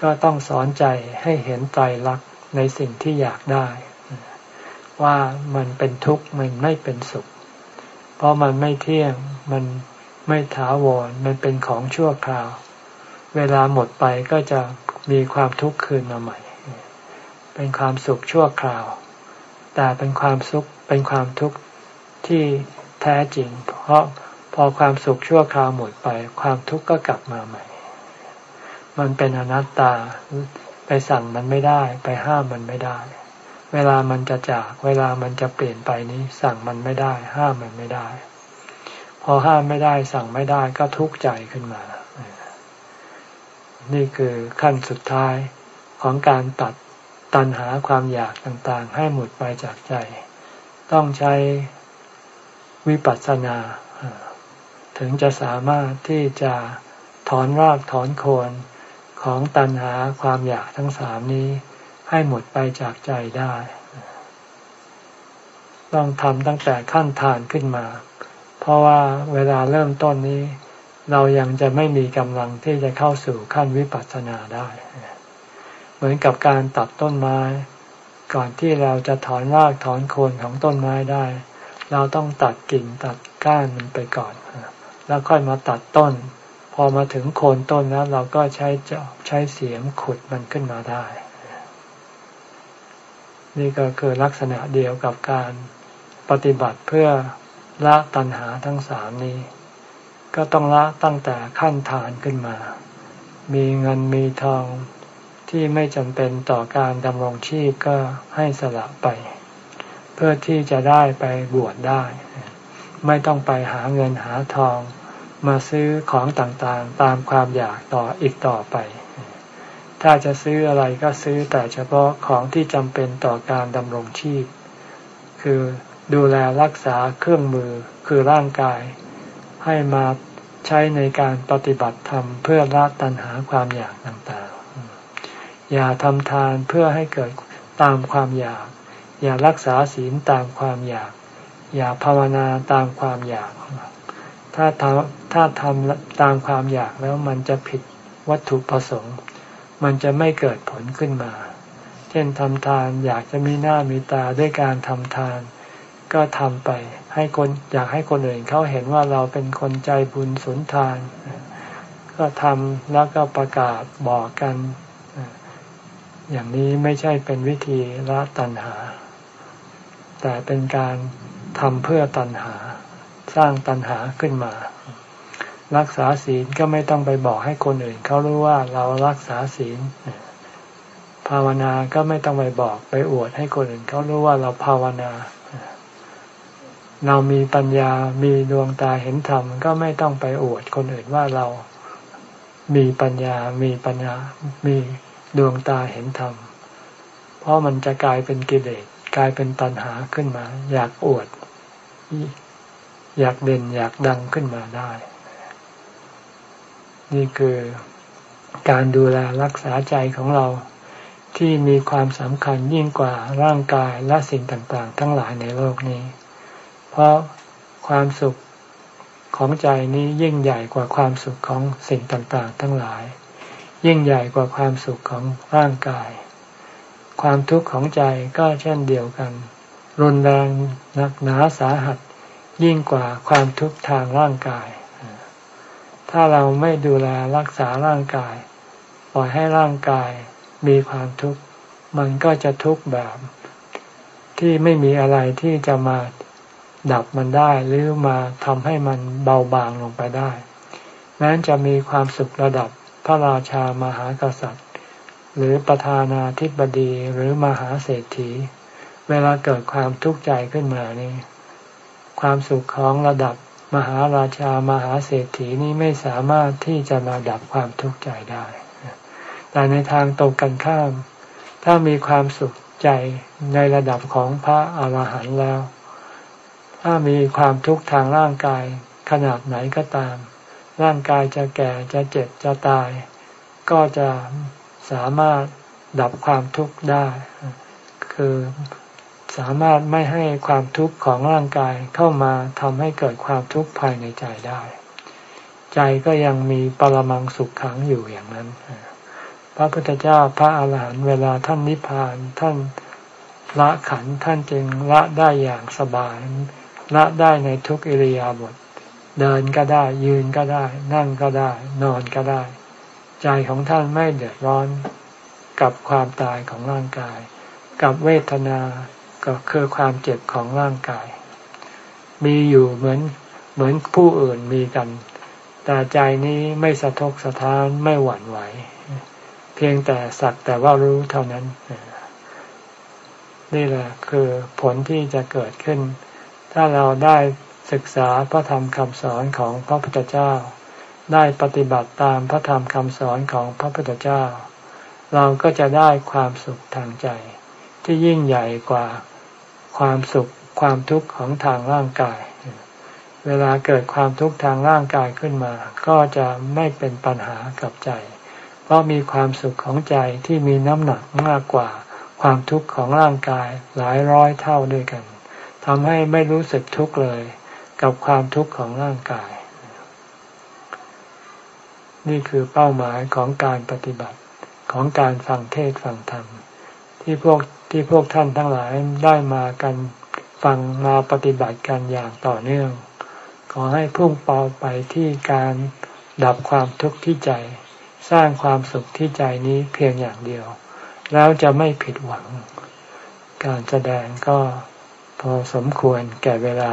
ก็ต้องสอนใจให้เห็นไตรลักษณ์ในสิ่งที่อยากได้ ว่ามันเป็นทุกข์มันไม่เป็นสุข เพราะมันไม่เที่ยงมันไม่ถาวรมันเป็นของชั่วคราว เวลาหมดไปก็จะมีความทุกข์คืนมาใหม่ เป็นความสุขชั่วคราว แต่เป็นความสุขเป็นความทุกข์ที่แท้จริง เพราะพอความสุขชั่วคราวหมดไป ความทุกข์ก็กลับมาใหม่ มันเป็นอนัตตาไปสั่งมันไม่ได้ ไปห้ามมันไม่ได้ เวลามันจะจาก เวลามันจะเปลี่ยนไปนี้ สั่งมันไม่ได้ ห้ามมันไม่ได้ พอห้ามไม่ได้สั่งไม่ได้ก็ทุกข์ใจขึ้นมา นี่คือขั้นสุดท้ายของการตัด ตัณหาความอยากต่างๆ ให้หมดไปจากใจ ต้องใช้วิปัสสนา ถึงจะสามารถที่จะถอนรากถอนโคนของตัณหาความอยากทั้งสามนี้ ให้หมดไปจากใจได้ ต้องทำตั้งแต่ขั้นทานขึ้นมา เพราะว่าเวลาเริ่มต้นนี้ เรายังจะไม่มีกำลังที่จะเข้าสู่ขั้นวิปัสสนาได้ เหมือนกับการตัดต้นไม้ ก่อนที่เราจะถอนรากถอนโคนของต้นไม้ได้ เราต้องตัดกิ่งตัดก้านมันไปก่อน แล้วค่อยมาตัดต้น พอมาถึงโคนต้นแล้วเราก็ใช้เจาะใช้เสียมขุดมันขึ้นมาได้ นี่ก็คือลักษณะเดียวกับการปฏิบัติเพื่อละตัณหาทั้งสามนี้ ก็ต้องละตั้งแต่ขั้นฐานขึ้นมา มีเงินมีทอง ที่ไม่จำเป็นต่อการดำรงชีพก็ให้สละไป เพื่อที่จะได้ไปบวชได้ ไม่ต้องไปหาเงินหาทอง มาซื้อของต่างๆ ตามความอยากต่ออีกต่อไป ถ้าจะซื้ออะไรก็ซื้อแต่เฉพาะของที่จำเป็นต่อการดำรงชีพ คือดูแลรักษาเครื่องมือคือร่างกาย ให้มาใช้ในการปฏิบัติธรรมเพื่อละตัณหาความอยากต่างๆ อย่าทำทานเพื่อให้เกิดตามความอยาก อย่ารักษาศีลตามความอยาก อย่าภาวนาตามความอยาก ถ้าทำถ้าทำตามความอยากแล้วมันจะผิดวัตถุประสงค์ มันจะไม่เกิดผลขึ้นมา เช่นทำทานอยากจะมีหน้ามีตาด้วยการทำทาน ก็ทำไปให้คนอยากให้คนอื่นเขาเห็นว่าเราเป็นคนใจบุญสุนทาน ก็ทำแล้วก็ประกาศบอกกัน อย่างนี้ไม่ใช่เป็นวิธีละตัณหา แต่เป็นการทำเพื่อตัณหา สร้างตัณหาขึ้นมา รักษาศีลก็ไม่ต้องไปบอกให้คนอื่นเขารู้ว่าเรารักษาศีล ภาวนาก็ไม่ต้องไปบอกไปอวดให้คนอื่นเขารู้ว่าเราภาวนา เรามีปัญญามีดวงตาเห็นธรรม ก็ไม่ต้องไปอวดคนอื่นว่าเรามีปัญญา มีปัญญา มี ดวงตาเห็นธรรม เพราะมันจะกลายเป็นกิเลสกลายเป็นตัณหาขึ้นมา อยากอวด อยากเด่นอยากดังขึ้นมาได้ นี่คือการดูแลรักษาใจของเราที่มีความสำคัญยิ่งกว่าร่างกายและสิ่งต่างๆ ทั้งหลายในโลกนี้ เพราะความสุขของใจนี้ยิ่งใหญ่กว่าความสุขของสิ่งต่างๆ ทั้งหลาย ยิ่งใหญ่กว่าความสุขของร่างกาย ความทุกข์ของใจก็เช่นเดียวกัน รุนแรงหนักหนาสาหัส ยิ่งกว่าความทุกข์ทางร่างกาย ถ้าเราไม่ดูแลรักษาร่างกาย ปล่อยให้ร่างกายมีความทุกข์มันก็จะทุกข์แบบ ที่ไม่มีอะไรที่จะมาดับมันได้หรือมาทำให้มันเบาบางลงไปได้แม้จะมีความสุขระดับ ระราชามหากษัตริย์ หรือประธานาธิบดีหรือมหาเศรษฐี เวลาเกิดความทุกข์ใจขึ้นมานี่ความสุขของระดับมหาราชามหาเศรษฐีนี้ไม่สามารถที่จะมาดับความทุกข์ใจได้ แต่ในทางตรงกันข้าม ถ้ามีความสุขใจในระดับของพระอาหารหันต์แล้ว ถ้ามีความทุกข์ทางร่างกายขนาดไหนก็ตาม ร่างกายจะแก่จะเจ็บจะตาย ก็จะสามารถดับความทุกข์ได้ คือสามารถไม่ให้ความทุกข์ของร่างกายเข้ามาทำให้เกิดความทุกข์ภายในใจได้ ใจก็ยังมีปรมังสุขขังอยู่อย่างนั้น พระพุทธเจ้าพระอาหารหันต์เวลาท่านนิพพานท่านละขันท่านจึงละได้อย่างสบายละได้ในทุกอิริยาบถ เดินก็ได้ ยืนก็ได้ นั่งก็ได้ นอนก็ได้ ใจของท่านไม่เดือดร้อนกับความตายของร่างกาย กับเวทนา ก็คือความเจ็บของร่างกาย มีอยู่เหมือนเหมือนผู้อื่นมีกัน แต่ใจนี้ไม่สะทกสะท้านไม่หวั่นไหว เพียงแต่สักแต่ว่ารู้เท่านั้น นี่แหละคือผลที่จะเกิดขึ้น ถ้าเราได้ ศึกษาพระธรรมคำสอนของพระพุทธเจ้า ได้ปฏิบัติตามพระธรรมคำสอนของพระพุทธเจ้า เราก็จะได้ความสุขทางใจ ที่ยิ่งใหญ่กว่าความสุขความทุกข์ของทางร่างกาย เวลาเกิดความทุกข์ทางร่างกายขึ้นมา ก็จะไม่เป็นปัญหากับใจ เพราะมีความสุขของใจที่มีน้ำหนักมากกว่าความทุกข์ของร่างกายหลายร้อยเท่าด้วยกันทำให้ไม่รู้สึกทุกข์เลย กับความทุกข์ของร่างกาย นี่คือเป้าหมายของการปฏิบัติของการฟังเทศฟังธรรม ที่พวกที่พวกท่านทั้งหลายได้มากันฟังมาปฏิบัติกันอย่างต่อเนื่อง ขอให้พุ่งเป้าไปที่การดับความทุกข์ที่ใจ สร้างความสุขที่ใจนี้เพียงอย่างเดียว แล้วจะไม่ผิดหวัง การแสดงก็พอสมควรแก่เวลา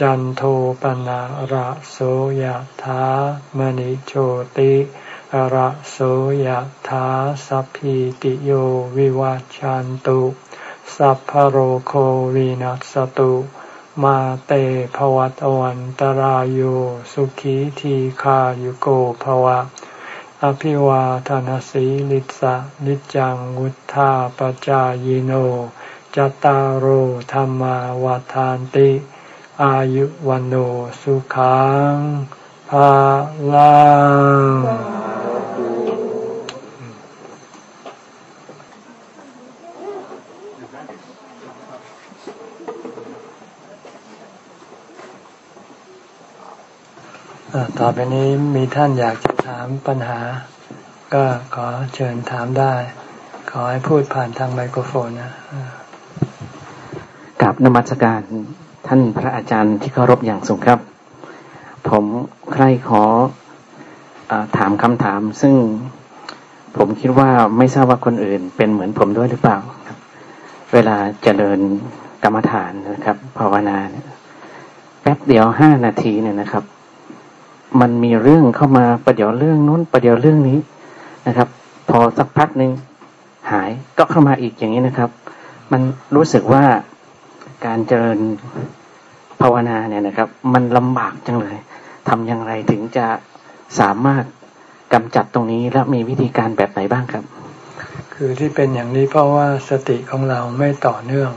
จันโทปนะระโสยะถามณิโชติระโสยถาสัพพิติโยวิวัจจันตุสัพพโรโควินัสตุมาเตภวัตวันตรโยสุขีทีขายุโกภวะ อภิวาทานสีลิสะนิจังวุธาปจายโน จตารโธรรมาวาทานติ อายุวันโอสุขังภาลังต่อไปนี้มีท่านอยากจะถามปัญหา ก็ขอเชิญถามได้ ขอให้พูดผ่านทางไมโครโฟนนะกับนมัสการ ท่านพระอาจารย์ที่เคารพอย่างสูงครับ ผมใครขออถามคำถาม ซึ่งผมคิดว่าไม่ทราบว่าคนอื่น เป็นเหมือนผมด้วยหรือเปล่าเวลาเจริญกรรมฐานนะครับ ภาวนาแป๊บเดียวห้านาทีเนี่ยนะครับ มันมีเรื่องเข้ามาประเดี๋ยวเรื่องนู้นประเดี๋ยวเรื่องนี้นะครับ พอสักพักหนึ่งหายก็เข้ามาอีกอย่างนี้นะครับ มันรู้สึกว่าการเจริญ ภาวนาเนี่ยนะครับ มันลำบากจังเลยทำอย่างไรถึงจะสามารถกำจัดตรงนี้และมีวิธีการแบบไหนบ้างครับ คือที่เป็นอย่างนี้เพราะว่าสติของเราไม่ต่อเนื่อง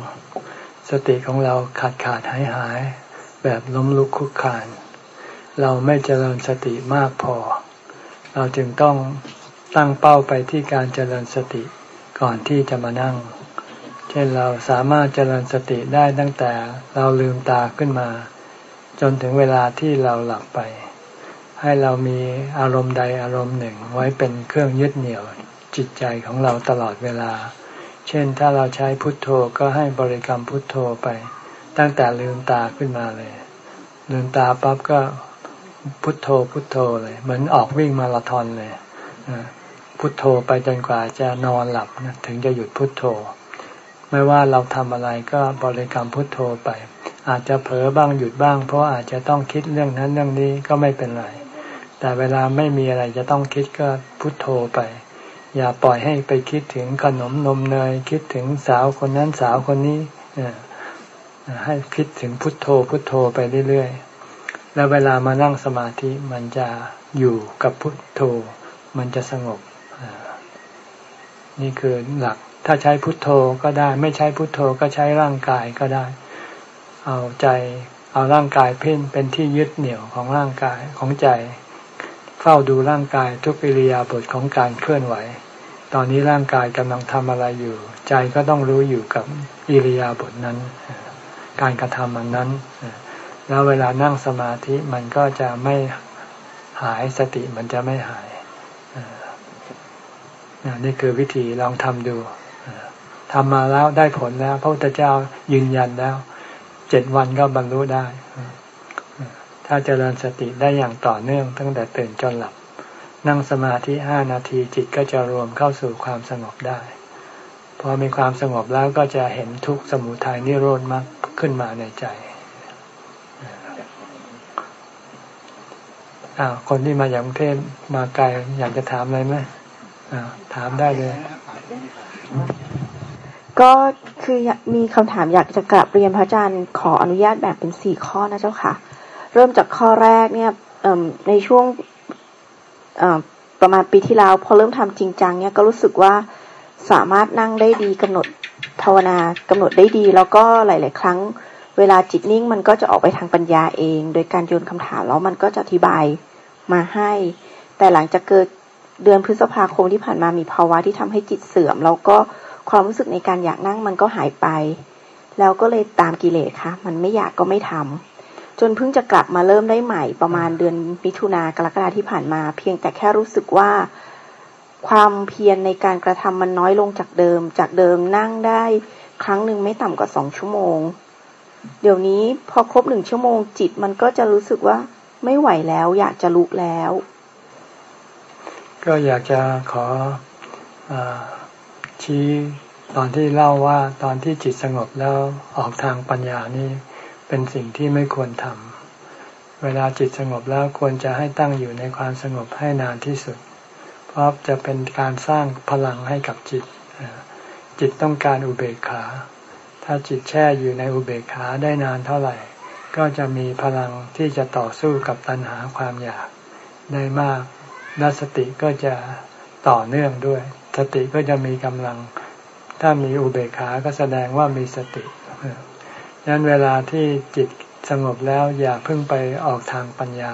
สติของเราขาดขาดหายหายแบบล้มลุกคุกคาน เราไม่เจริญสติมากพอ เราจึงต้องตั้งเป้าไปที่การเจริญสติก่อนที่จะมานั่ง เช่นเราสามารถเจริญสติได้ตั้งแต่เราลืมตาขึ้นมา จนถึงเวลาที่เราหลับไป ให้เรามีอารมณ์ใดอารมณ์หนึ่งไว้เป็นเครื่องยึดเหนี่ยวจิตใจของเราตลอดเวลา เช่นถ้าเราใช้พุทโธก็ให้บริกรรมพุทโธไป ตั้งแต่ลืมตาขึ้นมาเลย ลืมตาปั๊บก็พุทโธพุทโธเลย เหมือนออกวิ่งมาราธอนเลยพุทโธไปจนกว่าจะนอนหลับนะถึงจะหยุดพุทโธ ไม่ว่าเราทำอะไรก็บริกรรมพุทโธไป อาจจะเผลอบ้างหยุดบ้าง เพราะอาจจะต้องคิดเรื่องนั้นเรื่องนี้ก็ไม่เป็นไร แต่เวลาไม่มีอะไรจะต้องคิดก็พุทโธไป อย่าปล่อยให้ไปคิดถึงขนมนมเนยคิดถึงสาวคนนั้นสาวคนนี้ให้คิดถึงพุทโธพุทโธไปเรื่อยๆ แล้วเวลามานั่งสมาธิมันจะอยู่กับพุทโธ มันจะสงบ นี่คือหลัก ถ้าใช้พุทโธก็ได้ ไม่ใช้พุทโธก็ใช้ร่างกายก็ได้ เอาใจเอาร่างกายเพ่นเป็นที่ยึดเหนี่ยวของร่างกายของใจ เฝ้าดูร่างกายทุกอิริยาบถของการเคลื่อนไหว ตอนนี้ร่างกายกำลังทำอะไรอยู่ ใจก็ต้องรู้อยู่กับอิริยาบถนั้น การกระทำอันนั้น แล้วเวลานั่งสมาธิมันก็จะไม่หายสติมันจะไม่หายนี่คือวิธีลองทำดู ทำมาแล้วได้ผลแล้ว พระพุทธเจ้ายืนยันแล้ว เจ็ดวันก็บรรลุได้ ถ้าเจริญสติได้อย่างต่อเนื่อง ตั้งแต่ตื่นจนหลับ นั่งสมาธิห้านาทีจิตก็จะรวมเข้าสู่ความสงบได้ พอมีความสงบแล้วก็จะเห็นทุกสมุทัยนิโรธมากขึ้นมาในใจอ้าวคนที่มาจากกรุงเทพมาไกลอยากจะถามอะไรไหมอ้าวถามได้เลย ก็คือมีคำถามอยากจะกลับเรียนพระอาจารย์ขออนุญาตแบ่งเป็นสี่ข้อนะเจ้าค่ะ เริ่มจากข้อแรกเนี่ยในช่วงประมาณปีที่แล้วพอเริ่มทำจริงจังเนี่ยก็รู้สึกว่าสามารถนั่งได้ดีกำหนดภาวนากำหนดได้ดี แล้วก็หลาย ๆ ครั้ง เวลาจิตนิ่งมันก็จะออกไปทางปัญญาเอง โดยการโยนคำถามแล้วมันก็จะอธิบายมาให้ แต่หลังจากเกิดเดือนพฤษภาคมที่ผ่านมามีภาวะที่ทำให้จิตเสื่อม แล้วก็ ความรู้สึกในการอยากนั่งมันก็หายไป แล้วก็เลยตามกิเลสค่ะ มันไม่อยากก็ไม่ทำจนเพิ่งจะกลับมาเริ่มได้ใหม่ประมาณเดือนมิถุนากรกฎาที่ผ่านมา เพียงแต่แค่รู้สึกว่า ความเพียรในการกระทำมันน้อยลงจากเดิม จากเดิมนั่งได้ครั้งหนึ่งไม่ต่ำกว่าสองชั่วโมง เดี๋ยวนี้พอครบหนึ่งชั่วโมงจิตมันก็จะรู้สึกว่าไม่ไหวแล้ว อยากจะลุกแล้ว ก็อยากจะขออ ชี้ตอนที่เล่าว่าตอนที่จิตสงบแล้วออกทางปัญญานี่เป็นสิ่งที่ไม่ควรทำเวลาจิตสงบแล้วควรจะให้ตั้งอยู่ในความสงบให้นานที่สุด เพราะจะเป็นการสร้างพลังให้กับจิต จิตต้องการอุเบกขา ถ้าจิตแช่อยู่ในอุเบกขาได้นานเท่าไหร่ ก็จะมีพลังที่จะต่อสู้กับตัณหาความอยากได้มากและสติก็จะต่อเนื่องด้วย สติก็จะมีกำลัง ถ้ามีอุเบกขาก็แสดงว่ามีสติดังนั้นเวลาที่จิตสงบแล้วอย่าเพิ่งไปออกทางปัญญา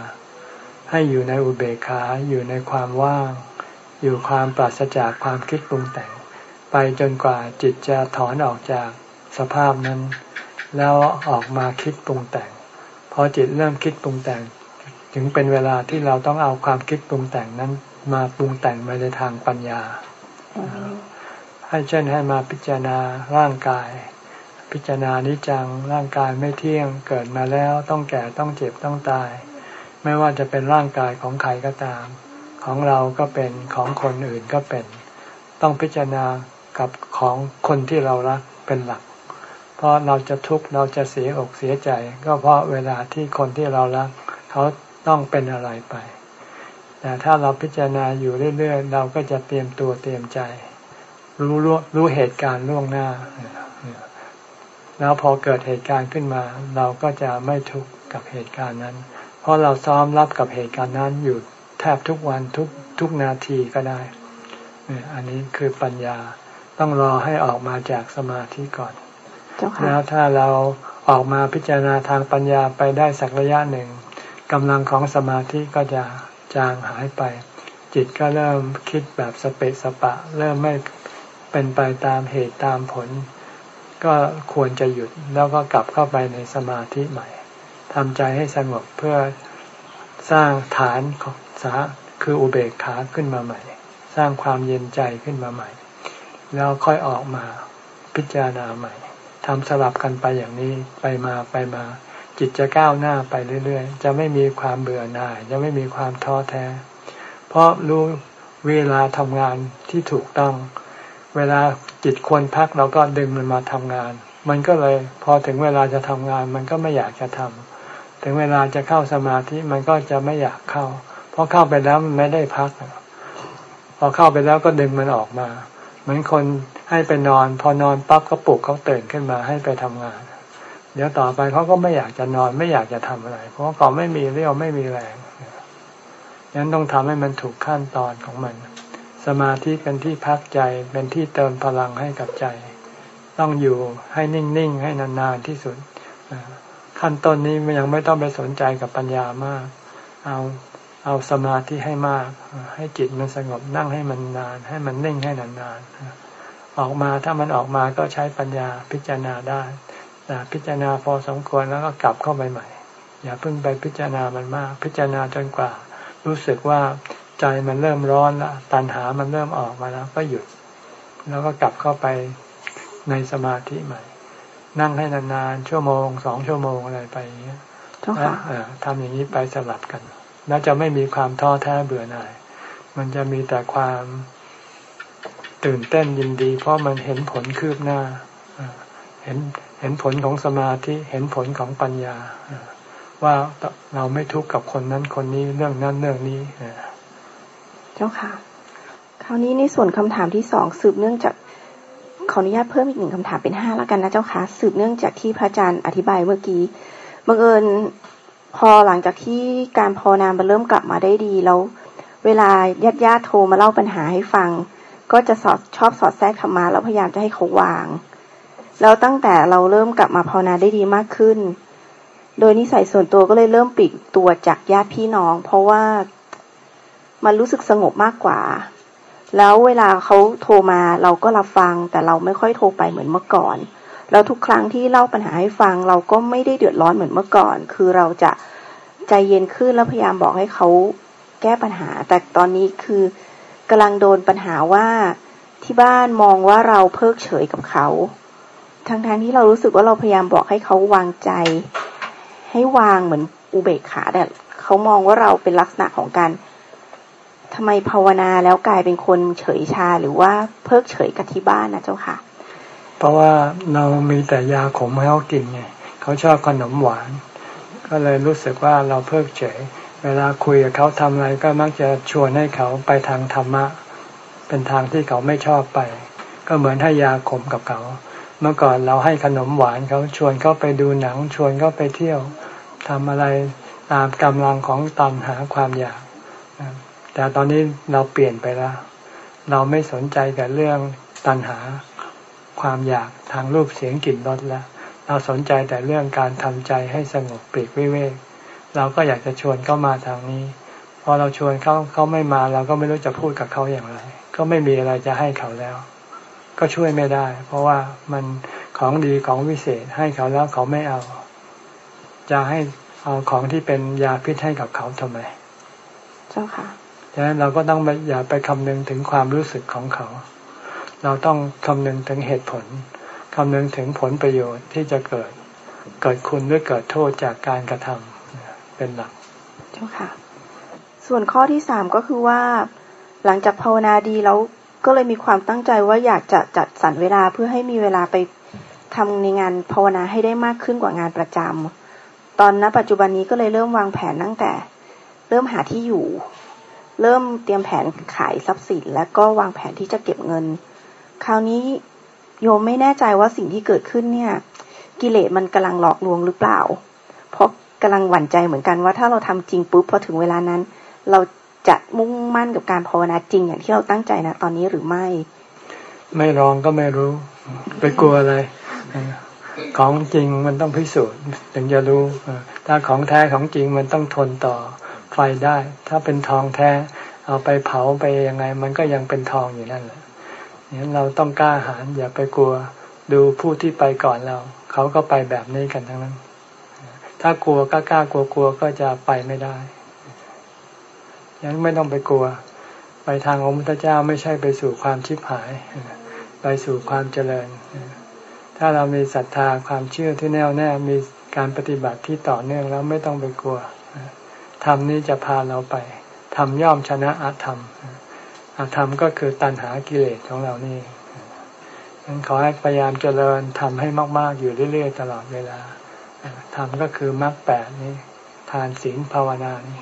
ให้อยู่ในอุเบกขาอยู่ในความว่าง อยู่ความปราศจากความคิดปรุงแต่ง ไปจนกว่าจิตจะถอนออกจากสภาพนั้น แล้วออกมาคิดปรุงแต่งพอจิตเริ่มคิดปรุงแต่ง ถึงเป็นเวลาที่เราต้องเอาความคิดปรุงแต่งนั้นมาปรุงแต่งไปในทางปัญญา ให้เช่นให้มาพิจารณาร่างกาย พิจารณานิจังร่างกายไม่เที่ยงเกิดมาแล้วต้องแก่ต้องเจ็บต้องตาย ไม่ว่าจะเป็นร่างกายของใครก็ตาม ของเราก็เป็นของคนอื่นก็เป็น ต้องพิจารณากับของคนที่เรารักเป็นหลัก เพราะเราจะทุกข์เราจะเสียอกเสียใจ ก็เพราะเวลาที่คนที่เรารัก เขาต้องเป็นอะไรไป แต่ถ้าเราพิจารณาอยู่เรื่อยๆ เราก็จะเตรียมตัวเตรียมใจรู้รู้รู้เหตุการณ์ล่วงหน้า แล้วพอเกิดเหตุการณ์ขึ้นมา เราก็จะไม่ทุกข์กับเหตุการณ์นั้น เพราะเราซ้อมรับกับเหตุการณ์นั้นอยู่แทบทุกวันทุกทุกนาทีก็ได้ อันนี้คือปัญญาต้องรอให้ออกมาจากสมาธิก่อน แล้วถ้าเราออกมาพิจารณาทางปัญญาไปได้สักระยะหนึ่งกำลังของสมาธิก็จะ จางหายไป จิตก็เริ่มคิดแบบสเปะสปะ เริ่มไม่เป็นไปตามเหตุตามผล ก็ควรจะหยุดแล้วก็กลับเข้าไปในสมาธิใหม่ทำใจให้สงบเพื่อสร้างฐานของสาคืออุเบกขาขึ้นมาใหม่ สร้างความเย็นใจขึ้นมาใหม่ แล้วค่อยออกมาพิจารณาใหม่ทำสลับกันไปอย่างนี้ไปมาไปมา จิตจะก้าวหน้าไปเรื่อยๆ จะไม่มีความเบื่อหน่าย จะไม่มีความท้อแท้ เพราะรู้เวลาทำงานที่ถูกต้อง เวลาจิตควรพักเราก็ดึงมันมาทำงาน มันก็เลยพอถึงเวลาจะทำงานมันก็ไม่อยากจะทำถึงเวลาจะเข้าสมาธิมันก็จะไม่อยากเข้า เพราะเข้าไปแล้วมันไม่ได้พัก พอเข้าไปแล้วก็ดึงมันออกมา เหมือนคนให้ไปนอน พอนอนปั๊บก็ปลุกเขาตื่นขึ้นมาให้ไปทำงาน เดี๋ยวต่อไปเขาก็ไม่อยากจะนอนไม่อยากจะทำอะไร เพราะเขาไม่มีเรี่ยวไม่มีแรงยันต้องทำให้มันถูกขั้นตอนของมัน สมาธิเป็นที่พักใจเป็นที่เติมพลังให้กับใจ ต้องอยู่ให้นิ่งๆให้นานๆที่สุดขั้นต้นนี้ยังไม่ต้องไปสนใจกับปัญญามาก เอาเอาสมาธิให้มาก ให้จิตมันสงบนั่งให้มันนาน ให้มันนิ่งให้นานๆออกมาถ้ามันออกมาก็ใช้ปัญญาพิจารณาได้ พิจารณาพอสมควรแล้วก็กลับเข้าไปใหม่ อย่าเพิ่งไปพิจารณามันมาก พิจารณาจนกว่า รู้สึกว่าใจมันเริ่มร้อนแล้วตัณหามันเริ่มออกมาแล้ว ก็หยุด แล้วก็กลับเข้าไปในสมาธิใหม่ นั่งให้นานๆชั่วโมงสองชั่วโมงอะไรไปอย่างเงี้ยทำอย่างนี้ไปสลับกันแล้วจะไม่มีความท้อแท้เบื่อหน่าย มันจะมีแต่ความตื่นเต้นยินดี เพราะมันเห็นผลคืบหน้า เห็น เห็นผลของสมาธิเห็นผลของปัญญา ว่าเราไม่ทุกข์กับคนนั้นคนนี้เรื่องนั้นเรื่องนี้เจ้าค่ะ คราวนี้ในส่วนคำถามที่สองสืบเนื่องจากขออนุญาตเพิ่มอีกหนึ่งคำถามเป็นห้าแล้วกันนะเจ้าค่ะสืบเนื่องจากที่พระอาจารย์อธิบายเมื่อกี้บังเอิญพอหลังจากที่การภาวนามันเริ่มกลับมาได้ดีแล้ว เวลาญาติญาติโทรมาเล่าปัญหาให้ฟัง ก็จะสอดชอบสอดแทรกธรรมะแล้วพยายามจะให้เขาวาง แล้วตั้งแต่เราเริ่มกลับมาภาวนาได้ดีมากขึ้น โดยนิสัยส่วนตัวก็เลยเริ่มปิดตัวจากญาติพี่น้อง เพราะว่ามันรู้สึกสงบมากกว่า แล้วเวลาเขาโทรมาเราก็รับฟัง แต่เราไม่ค่อยโทรไปเหมือนเมื่อก่อน แล้วทุกครั้งที่เล่าปัญหาให้ฟัง เราก็ไม่ได้เดือดร้อนเหมือนเมื่อก่อน คือเราจะใจเย็นขึ้นแล้วพยายามบอกให้เขาแก้ปัญหา แต่ตอนนี้คือกำลังโดนปัญหาว่าที่บ้านมองว่าเราเพิกเฉยกับเขา ทั้งทางที่เรารู้สึกว่าเราพยายามบอกให้เขาวางใจ ให้วางเหมือนอุเบกขาแต่เขามองว่าเราเป็นลักษณะของการทำไมภาวนาแล้วกลายเป็นคนเฉยชาหรือว่าเพิกเฉยกับที่บ้านนะเจ้าค่ะ เพราะว่าเรามีแต่ยาขมให้เขากินไงเขาชอบขนมหวาน ก็เลยรู้สึกว่าเราเพิกเฉย เวลาคุยกับเขาทำอะไรก็มักจะชวนให้เขาไปทางธรรมะ เป็นทางที่เขาไม่ชอบไป ก็เหมือนให้ยาขมกับเขา เมื่อก่อนเราให้ขนมหวานเขาชวนเขาไปดูหนัง ชวนเขาไปเที่ยวทำอะไรตามกำลังของตันหาความอยากแต่ตอนนี้เราเปลี่ยนไปแล้ว เราไม่สนใจกับเรื่องตันหาความอยากทางรูปเสียงกลิ่นรสแล้ว เราสนใจแต่เรื่องการทำใจให้สงบปลีกวิเวกเราก็อยากจะชวนเขามาทางนี้ พอเราชวนเขาเขาไม่มาเราก็ไม่รู้จะพูดกับเขาอย่างไร ก็ไม่มีอะไรจะให้เขาแล้ว ก็ช่วยไม่ได้ เพราะว่ามันของดีของวิเศษให้เขาแล้วเขาไม่เอา จะให้เอาของที่เป็นยาพิษให้กับเขาทำไม เจ้าค่ะฉะนั้นเราก็ต้องอย่าไปคำนึงถึงความรู้สึกของเขา เราต้องคำนึงถึงเหตุผลคำนึงถึงผลประโยชน์ที่จะเกิด เกิดคุณหรือเกิดโทษจากการกระทำเป็นหลัก เจ้าค่ะ ส่วนข้อที่สามก็คือว่า หลังจากภาวนาดีแล้ว ก็เลยมีความตั้งใจว่าอยากจะจัดสรรเวลาเพื่อให้มีเวลาไปทำในงานภาวนาให้ได้มากขึ้นกว่างานประจำตอนณปัจจุบันนี้ก็เลยเริ่มวางแผนตั้งแต่ เริ่มหาที่อยู่ เริ่มเตรียมแผนขายทรัพย์สิน และก็วางแผนที่จะเก็บเงิน คราวนี้โยมไม่แน่ใจว่าสิ่งที่เกิดขึ้นเนี่ย กิเลสมันกำลังหลอกลวงหรือเปล่า เพราะกำลังหวั่นใจเหมือนกันว่าถ้าเราทำจริงปุ๊บพอถึงเวลานั้น เรา จะมุ่งมั่นกับการภาวนาจริง อย่างที่เราตั้งใจนะตอนนี้หรือไม่ ไม่ลองก็ไม่รู้ ไปกลัวอะไร ของจริงมันต้องพิสูจน์ถึงจะรู้ ถ้าของแท้ของจริงมันต้องทนต่อไฟได้ ถ้าเป็นทองแท้ เอาไปเผาไปยังไง มันก็ยังเป็นทองอยู่นั่นแหละนี่เราต้องกล้าหาญอย่าไปกลัวดูผู้ที่ไปก่อนเรา เขาก็ไปแบบนี้กันทั้งนั้น ถ้ากลัวก็กล้ากลัวกลัวก็จะไปไม่ได้ ยังไม่ต้องไปกลัว ไปทางองค์พระเจ้าไม่ใช่ไปสู่ความชิบหาย ไปสู่ความเจริญ ถ้าเรามีศรัทธาความเชื่อที่แน่วแน่มีการปฏิบัติที่ต่อเนื่องแล้วไม่ต้องไปกลัวธรรมนี้จะพาเราไปทำย่อมชนะอาธรรมอธรรมก็คือตัณหากิเลสของเรานี่ฉันขอให้พยายามเจริญทำให้มาก ๆ อยู่เรื่อย ๆ ตลอดเวลาทำก็คือมรรคแปดนี้ ทานศีลภาวนานี้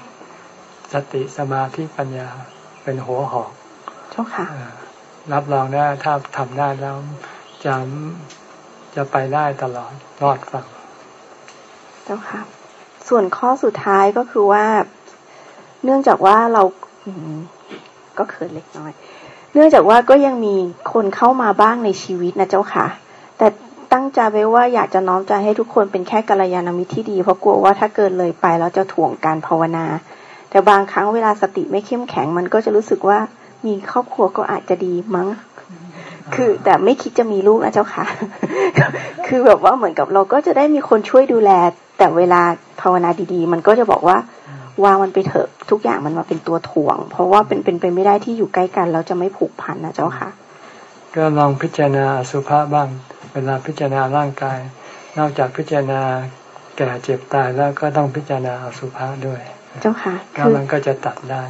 สติสมาธิปัญญาเป็นหัวหอกเจ้าค่ะรับรองได้ถ้าทำได้แล้วจะจะไปได้ตลอดรอดฝั่งเจ้าค่ะ ส่วนข้อสุดท้ายก็คือว่า เนื่องจากว่าเราก็เขินเล็กน้อย เนื่องจากว่าก็ยังมีคนเข้ามาบ้างในชีวิตนะเจ้าค่ะ แต่ตั้งใจไว้ว่าอยากจะน้อมใจให้ทุกคนเป็นแค่กัลยาณมิตรที่ดี เพราะกลัวว่าถ้าเกินเลยไปแล้วจะถ่วงการภาวนา แต่บางครั้งเวลาสติไม่เข้มแข็งมันก็จะรู้สึกว่ามีครอบครัวก็อาจจะดีมั้ง คือแต่ไม่คิดจะมีลูกนะเจ้าค่ะ คือแบบว่าเหมือนกับเราก็จะได้มีคนช่วยดูแล แต่เวลาภาวนาดีๆ มันก็จะบอกว่าวางมันไปเถอะทุกอย่างมันมาเป็นตัวถ่วง เพราะว่าเป็นเป็นไปไม่ได้ที่อยู่ใกล้กันแล้วจะไม่ผูกพันนะเจ้าค่ะ ก็ลองพิจารณาสุภาพบ้าง เวลาพิจารณาร่างกาย นอกจากพิจารณาแก่เจ็บตายแล้วก็ต้องพิจารณาอสุภะด้วย เจ้าค่ะแล้วมันก็จะตัดได้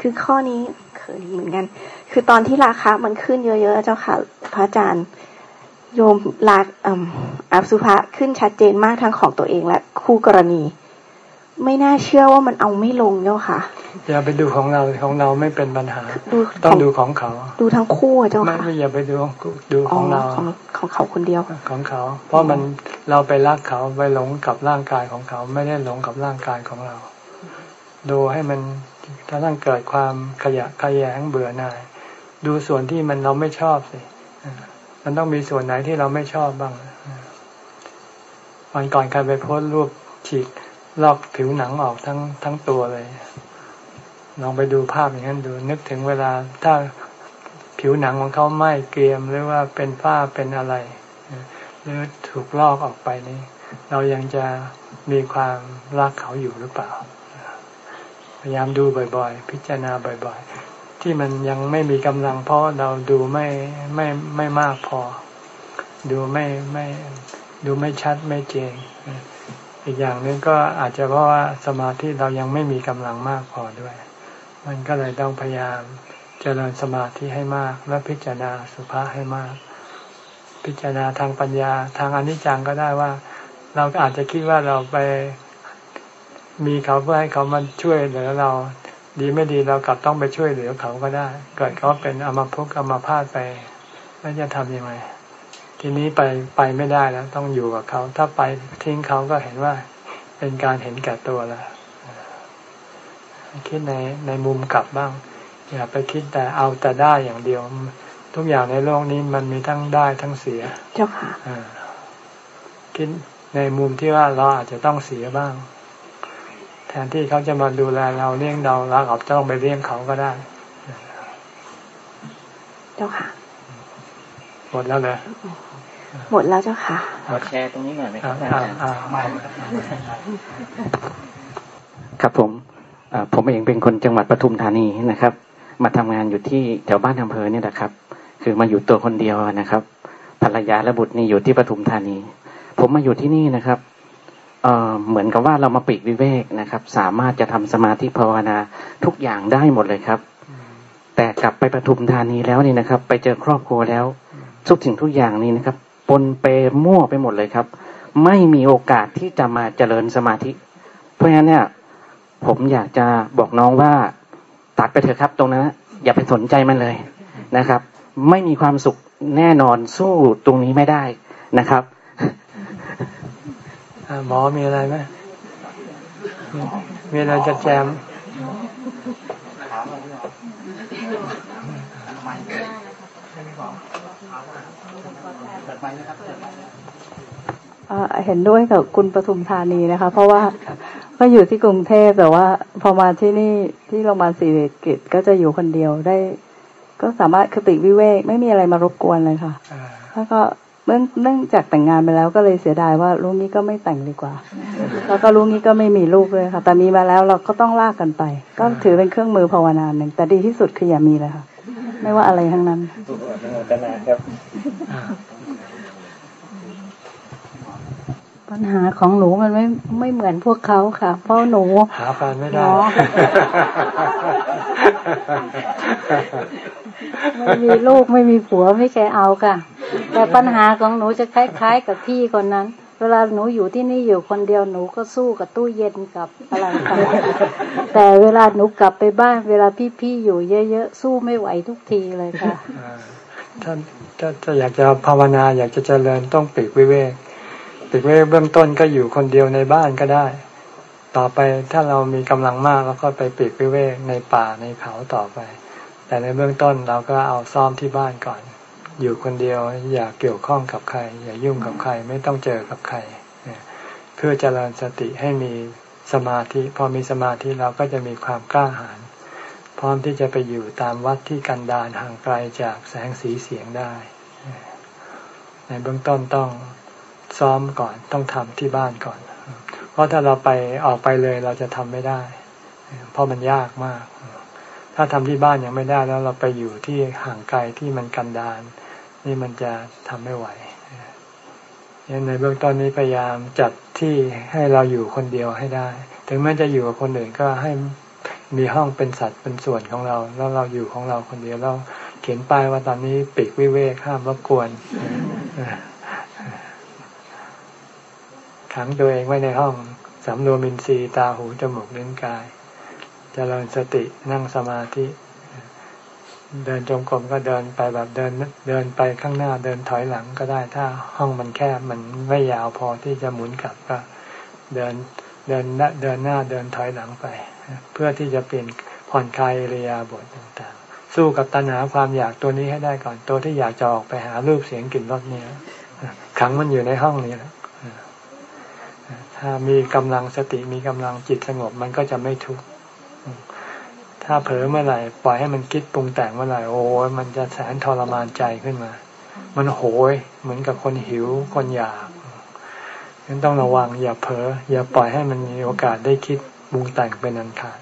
คือข้อนี้เคยเหมือนกัน คือตอนที่ราคามันขึ้นเยอะๆเจ้าค่ะ พระอาจารย์โยมลาอับสุภะขึ้นชัดเจนมากทั้งของตัวเองและคู่กรณี ไม่น่าเชื่อว่ามันเอาไม่ลงเจ้าค่ะอย่าไปดูของเราของเราไม่เป็นปัญหา ต้องดูของเขา ดูทั้งคู่เจ้าค่ะไม่ไม่อย่าไปดูดูของเราของของเขาคนเดียวของเขา เพราะมันเราไปรักเขาไปหลงกับร่างกายของเขา ไม่ได้หลงกับร่างกายของเรา ดูให้มันถ้าต้งเกิดความขยะขยงเบื่อหน่าย ดูส่วนที่มันเราไม่ชอบสิมันต้องมีส่วนไหนที่เราไม่ชอบบ้างวันก่อนใครไปโพสรูปฉีกลอกผิวหนังออกทั้งทั้งตัวเลย ลองไปดูภาพอย่างนั้นดู นึกถึงเวลาถ้าผิวหนังของเขาไหม้เกรียมหรือว่าเป็นฝ้าเป็นอะไรหรือถูกลอกออกไปนี่เรายังจะมีความรักเขาอยู่หรือเปล่า ยายามดูบ่อย ๆ พิจารณาบ่อย ๆ ที่มันยังไม่มีกำลัง เพราะเราดูไม่ไม่ไม่มากพอ ดูไม่ไม่ดูไม่ชัดไม่เจงอีกอย่างหนึ่งก็อาจจะเพราะว่าสมาธิเรายังไม่มีกำลังมากพอด้วย มันก็เลยต้องพยายามเจริญสมาธิให้มาก และพิจารณาสุภาษให้มาก พิจารณาทางปัญญาทางอนิจจังก็ได้ว่า เราก็อาจจะคิดว่าเราไป มีเขาเพื่อให้เขามาช่วยเหลือเรา ดีไม่ดีเรากลับต้องไปช่วยเหลือเขาก็ได้ เกิดเขาเป็นอมาพุกอมาพาดไปแล้วจะทำยังไง ทีนี้ไปไปไม่ได้แล้ว ต้องอยู่กับเขา ถ้าไปทิ้งเขาก็เห็นว่า เป็นการเห็นแก่ตัวแล้วคิดในในมุมกลับบ้าง อย่าไปคิดแต่เอาแต่ได้อย่างเดียว ทุกอย่างในโลกนี้มันมีทั้งได้ทั้งเสีย เจ้าค่ะคิดในมุมที่ว่าเราอาจจะต้องเสียบ้างแท นที่เขาจะมาดูแลเราเลี้ยงเราเราอาจจะต้องไปเลี้ยงเขาก็ได้ เจ้าค่ะ หมดแล้วเลยหมดแล้วเจ้าค่ะขอแชร์ตรงนี้หน่อยไหมครับอาจารย์ครับผมผมเองเป็นคนจังหวัดปทุมธานีนะครับ มาทำงานอยู่ที่แถวบ้านอำเภอเนี่ยนะครับ คือมาอยู่ตัวคนเดียวนะครับ ภรรยาและบุตรนี่อยู่ที่ปทุมธานี ผมมาอยู่ที่นี่นะครับ เหมือนกับว่าเรามาปีกวิเวกนะครับ สามารถจะทำสมาธิภาวนาทุกอย่างได้หมดเลยครับ แต่กลับไปปทุมธานีแล้วนี่นะครับ ไปเจอครอบครัวแล้ว ทุกสิ่งทุกอย่างนี้นะครับปนเปมั่วไปหมดเลยครับ ไม่มีโอกาสที่จะมาเจริญสมาธิ เพราะฉะนั้นเนี่ย ผมอยากจะบอกน้องว่าตัดไปเถอะครับ ตรงนั้นอย่าไปสนใจมันเลยนะครับ ไม่มีความสุขแน่นอนสู้ตรงนี้ไม่ได้นะครับ หมอมีอะไรไหมมีอะไรจะแจมเห็นด้วยกับคุณปทุมธานีนะคะ เพราะว่าก็อยู่ที่กรุงเทพแต่ว่า พอมาที่นี่ที่โรงพยาบาลศรีเดชกิจก็จะอยู่คนเดียวได้ ก็สามารถคือปิดวิเวกไม่มีอะไรมารบกวนเลยค่ะแล้วก็ เนื่องเนื่องจากแต่งงานไปแล้วก็เลยเสียดายว่าลูกนี้ก็ไม่แต่งดีกว่า แล้วก็ลูกนี้ก็ไม่มีลูกเลยค่ะ แต่มีมาแล้วเราก็ต้องลากกันไป ก็ถือเป็นเครื่องมือภาวนาหนึ่งแต่ดีที่สุดคืออย่ามีเลยค่ะ ไม่ว่าอะไรทั้งนั้น ปัญหาของหนูมันไม่ไม่เหมือนพวกเขาค่ะ เพราะหนู หาแฟนไม่ได้ไม่มีลูกไม่มีผัวไม่แคเอาค่ะ แต่ปัญหาของหนูจะคล้ายๆ กับพี่คนนั้น เวลาหนูอยู่ที่นี่อยู่คนเดียวหนูก็สู้กับตู้เย็นกับอะไรค่ะแต่เวลาหนูกลับไปบ้าน เวลาพี่ๆอยู่เยอะๆสู้ไม่ไหวทุกทีเลยค่ะถ้าถ้าอยากจะภาวนาอยากจะเจริญต้องปีกวิเวก ปีกวิเวเบื้องต้นก็อยู่คนเดียวในบ้านก็ได้ ต่อไปถ้าเรามีกำลังมากเราก็ไปปีกวิเวกในป่าในเขาต่อไป แต่ในเบื้องต้นเราก็เอาซ่อมที่บ้านก่อน อยู่คนเดียวอย่าเกี่ยวข้องกับใคร อย่ายุ่งกับใครไม่ต้องเจอกับใครเพื่อเจริญสติให้มีสมาธิ พอมีสมาธิเราก็จะมีความกล้าหาญพร้อมที่จะไปอยู่ตามวัดที่กันดารห่างไกลจากแสงสีเสียงได้ ในเบื้องต้นต้อง ซ้อมก่อนต้องทำที่บ้านก่อน เพราะถ้าเราไปออกไปเลยเราจะทำไม่ได้ เพราะมันยากมาก ถ้าทำที่บ้านยังไม่ได้แล้วเราไปอยู่ที่ห่างไกลที่มันกันดานนี่มันจะทำไม่ไหวยังในเบื้องต้นนี้พยายามจัดที่ให้เราอยู่คนเดียวให้ได้ ถึงแม้จะอยู่กับคนอื่นก็ให้มีห้องเป็นสัตว์เป็นส่วนของเรา แล้วเราอยู่ของเราคนเดียวเราเขียนป้ายว่าตอนนี้ปิดวิเวกห้ามรบกวน ขังตัวเองไว้ในห้องสำรวมินทรีย์ตาหูจมูกลิ้นกายจเจริญสตินั่งสมาธิ เดินจงกรมก็เดินไปแบบเดินเดินไปข้างหน้าเดินถอยหลังก็ได้ ถ้าห้องมันแคบมันไม่ยาวพอที่จะหมุนกลับก็เดินเดินเดินหน้าเดินถอยหลังไป เพื่อที่จะเปลี่ยนผ่อนคลายเรียบทต่างๆ สู้กับตัณหาความอยากตัวนี้ให้ได้ก่อนตัวที่อยากจะออกไปหารูปเสียงกลิ่นรสเนี่ยขังมันอยู่ในห้องนี้แหละ ถ้ามีกำลังสติมีกำลังจิตสงบมันก็จะไม่ทุกข์ถ้าเผลอเมื่อไหร่ปล่อยให้มันคิดปรุงแต่งเมื่อไหร่โอ้ยมันจะแสนทรมานใจขึ้นมา มันโหย เหมือนกับคนหิวคนอยากฉะนั้นต้องระวังอย่าเผลออย่าปล่อยให้มันมีโอกาสได้คิดปรุงแต่งเป็นอันขาด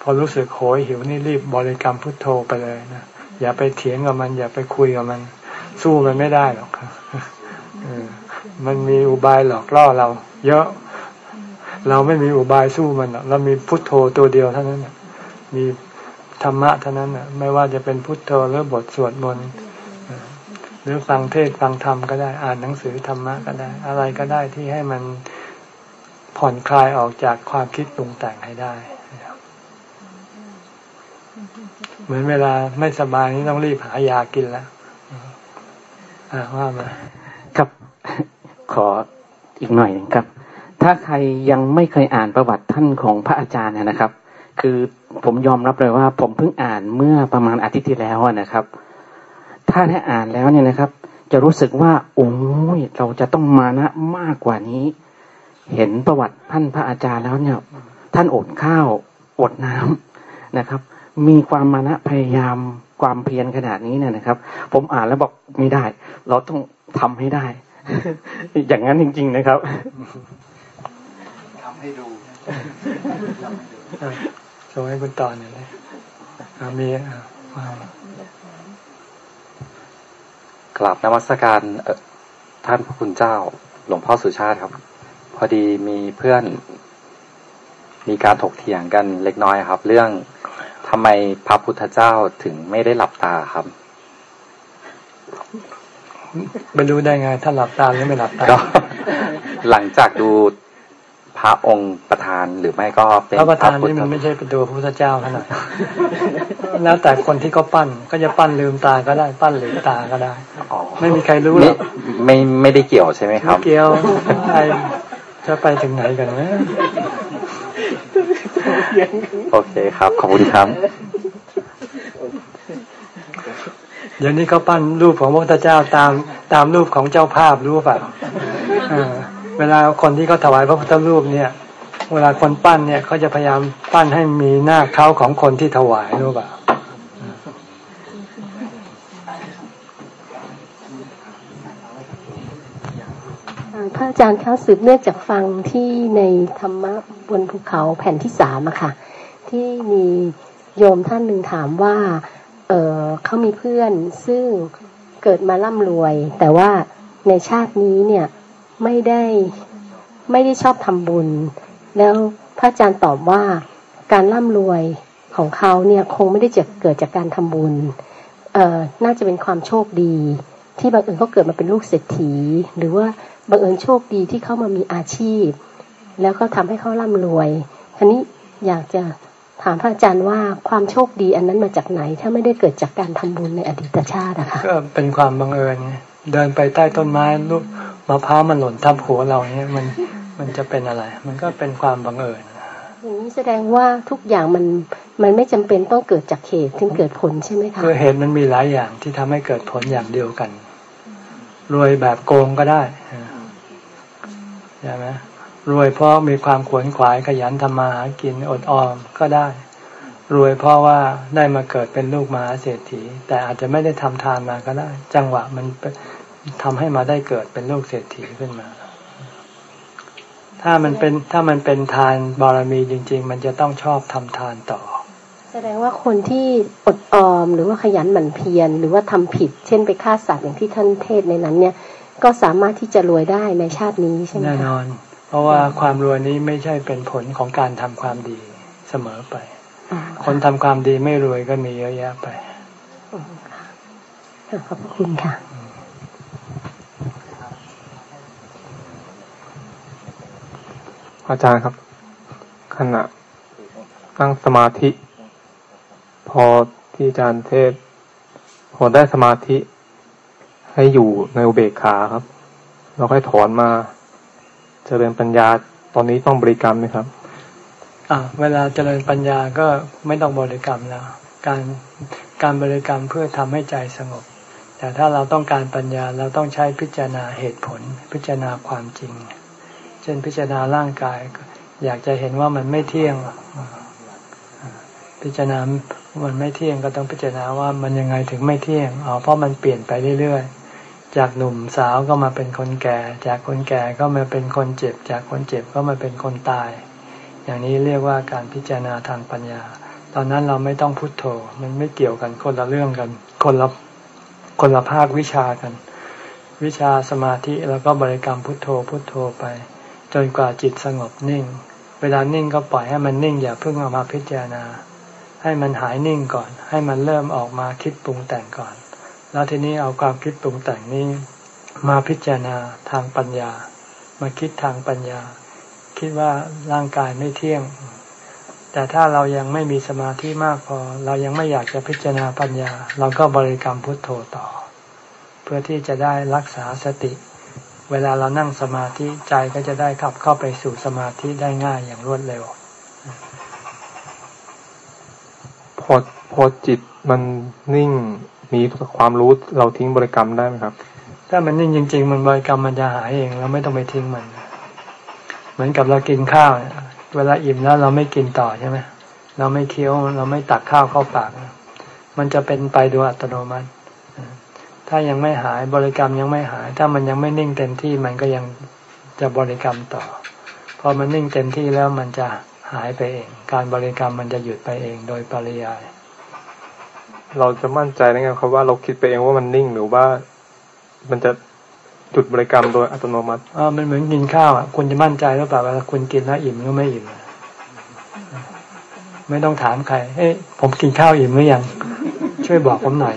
พอรู้สึกโหยหิวนี่รีบบริกรรมพุทโธไปเลยนะอย่าไปเถียงกับมัน อย่าไปคุยกับมัน สู้มันไม่ได้หรอก มันมีอุบายหลอกล่อเรา เยอะ เราไม่มีอุบายสู้มันเรามีพุทโธตัวเดียวเท่านั้นมีธรรมะเท่านั้นไม่ว่าจะเป็นพุทโธหรือบทสวดมนต์หรือฟังเทศฟังธรรมก็ได้อ่านหนังสือธรรมะก็ได้ อะไรก็ได้ที่ให้มันผ่อนคลายออกจากความคิดปรุงแต่งให้ได้เหมือนเวลาไม่สบายนี่ต้องรีบหายากินแล้วอ่าว่ามาครับ ขออีกหน่อยหนึ่งครับ ถ้าใครยังไม่เคยอ่านประวัติท่านของพระอาจารย์นะครับ คือผมยอมรับเลยว่า ผมเพิ่งอ่านเมื่อประมาณอาทิตย์ที่แล้วนะครับ ถ้าได้อ่านแล้วเนี่ยนะครับ จะรู้สึกว่าโอ้ยเราจะต้องมานะมากกว่านี้ เห็นประวัติท่านพระอาจารย์แล้วเนี่ย ท่านอดข้าวอดน้ำนะครับ มีความมานะพยายามความเพียรขนาดนี้เนี่ยนะครับ ผมอ่านแล้วบอกไม่ได้ เราต้องทำให้ได้ อย่างนั้นจริง ๆ นะครับทำให้ดูโชว์ให้คุณต่อเนี่ยเลยมีกราบนมัสการท่านพระคุณเจ้า หลวงพ่อสุชาติครับ พอดีมีเพื่อน มีการถกเถียงกันเล็กน้อยครับ เรื่องทำไมพระพุทธเจ้าถึงไม่ได้หลับตาครับ ไม่รู้ได้ไง ถ้าหลับตาหรือไม่หลับตาหลังจากดูพระองค์ประธานหรือไม่ก็เป็นพระประธานนี่มันไม่ใช่เป็นตัวพระพุทธเจ้าขนาดแล้วแต่คนที่เขาปั้นก็จะปั้นลืมตาก็ได้ปั้นหรือตาก็ได้ไม่มีใครรู้หรอกไม่ไม่ได้เกี่ยวใช่ไหมครับไม่เกี่ยวใครจะไปถึงไหนกันนะโอเคครับ ขอบคุณครับ เดี๋ยวนี้เขาปั้นรูปของพระพุทธเจ้าตามตามรูปของเจ้าภาพรู้ป่ะเวลาคนที่เขาถวายพระพุทธรูปเนี่ย เวลาคนปั้นเนี่ยเขาจะพยายามปั้นให้มีหน้าเขาของคนที่ถวายรู้ป่ะพระอาจารย์คะสืบเนื่องจากฟังที่ในธรรมะบนภูเขาแผ่นที่สามอะค่ะ ที่มีโยมท่านหนึ่งถามว่า เออเขามีเพื่อนซึ่งเกิดมาร่ำรวย แต่ว่าในชาตินี้เนี่ยไม่ได้ไม่ได้ชอบทำบุญ แล้วพระอาจารย์ตอบว่าการร่ำรวยของเขาเนี่ยคงไม่ได้เกิดจากการทำบุญเอ่อน่าจะเป็นความโชคดี ที่บังเอิญเขาเกิดมาเป็นลูกเศรษฐี หรือว่าบังเอิญโชคดีที่เขามามีอาชีพ แล้วก็ทำให้เขาร่ำรวยทีนี้อยากจะ ถามพระอาจารย์ว่าความโชคดีอันนั้นมาจากไหน ถ้าไม่ได้เกิดจากการทำบุญในอดีตชาติอะค่ะก็เป็นความบังเอิญไงเดินไปใต้ต้นไม้ลูกมะพร้าวมันหล่นทับหัวเราเนี่ยมันมันจะเป็นอะไร มันก็เป็นความบังเอิญอย่างนี้แสดงว่าทุกอย่างมันมันไม่จำเป็นต้องเกิดจากเหตุถึงเกิดผลใช่ไหมคะคือเหตุมันมีหลายอย่างที่ทำให้เกิดผลอย่างเดียวกันรวยแบบโกงก็ได้ใช่ไหม รวยเพราะมีความขวนขวายขยันทำมาหากินอดออมก็ได้ รวยเพราะว่าได้มาเกิดเป็นลูกมหาเศรษฐี แต่อาจจะไม่ได้ทำทานมาก็ได้ จังหวะมันทำให้มาได้เกิดเป็นลูกเศรษฐีขึ้นมา ถ้ามันเป็นถ้ามันเป็นทานบารมีจริง ๆ มันจะต้องชอบทำทานต่อ แสดงว่าคนที่อดออมหรือว่าขยันหมั่นเพียรหรือว่าทำผิด เช่นไปฆ่าสัตว์อย่างที่ท่านเทศในนั้น เนี่ย ก็สามารถที่จะรวยได้ในชาตินี้ใช่ไหมคะแน่นอน เพราะว่าความรวยนี้ไม่ใช่เป็นผลของการทำความดีเสมอไป คนทำความดีไม่รวยก็มีเยอะแยะไปขอบคุณค่ะอาจารย์ครับ ขณะตั้งสมาธิ พอที่อาจารย์เทศ พอได้สมาธิ ให้อยู่ในอุเบกขาครับ เราค่อยถอนมา เจริญปัญญาตอนนี้ต้องบริกรรมไหมครับอ่าเวลาเจริญปัญญาก็ไม่ต้องบริกรรมแล้ว การการบริกรรมเพื่อทำให้ใจสงบ แต่ถ้าเราต้องการปัญญาเราต้องใช้พิจารณาเหตุผล พิจารณาความจริง เช่นพิจารณาร่างกาย อยากจะเห็นว่ามันไม่เที่ยง พิจารณามันไม่เที่ยงก็ต้องพิจารณาว่ามันยังไงถึงไม่เที่ยงอ๋อเพราะมันเปลี่ยนไปเรื่อยๆ จากหนุ่มสาวก็มาเป็นคนแก่ จากคนแก่ก็มาเป็นคนเจ็บ จากคนเจ็บก็มาเป็นคนตาย อย่างนี้เรียกว่าการพิจารณาทางปัญญา ตอนนั้นเราไม่ต้องพุโทโธ มันไม่เกี่ยวกันคนละเรื่องกัน คนละคนละภาควิชากัน วิชาสมาธิแล้วก็บริกรรมพุทโธพุทโธไป จนกว่าจิตสงบนิ่ง เวลานิ่งก็ปล่อยให้มันนิ่งอย่าเพิ่งเอามาพิจารณา ให้มันหายนิ่งก่อน ให้มันเริ่มออกมาคิดปรุงแต่งก่อน แล้วทีนี้เอาความคิดปรุงแต่งนี้ มาพิจารณาทางปัญญา มาคิดทางปัญญา คิดว่าร่างกายไม่เที่ยง แต่ถ้าเรายังไม่มีสมาธิมากพอ เรายังไม่อยากจะพิจารณาปัญญา เราก็บริกรรมพุทโธต่อ เพื่อที่จะได้รักษาสติ เวลาเรานั่งสมาธิใจก็จะได้ขับเข้าไปสู่สมาธิได้ง่ายอย่างรวดเร็วพอพอจิตมันนิ่ง มีความรู้เราทิ้งบริกรรมได้ไหมครับ ถ้ามันนิ่งจริง ๆ มันบริกรรมมันจะหายเอง เราไม่ต้องไปทิ้งมัน เหมือนกับเรากินข้าวเนี่ยเวลาอิ่มแล้วเราไม่กินต่อใช่ไหมเราไม่เคี้ยวเราไม่ตักข้าวเข้าปาก มันจะเป็นไปโดยอัตโนมัติ ถ้ายังไม่หายบริกรรมยังไม่หาย ถ้ามันยังไม่นิ่งเต็มที่มันก็ยังจะบริกรรมต่อ พอมันนิ่งเต็มที่แล้วมันจะหายไปเอง การบริกรรมมันจะหยุดไปเองโดยปริยาย เราจะมั่นใจได้ไงครับว่าเราคิดไปเองว่ามันนิ่งหรือว่า มันจะจุดบริกรรมโดยอัตโนมัติอ่ามันเหมือนกินข้าวอะคุณจะมั่นใจหรือเปล่าเวลาคุณกินแล้วอิ่มหรือไม่อิ่มไม่ต้องถามใครเฮ้ยผมกินข้าวอิ่มหรือยัง ช่วยบอกผมหน่อย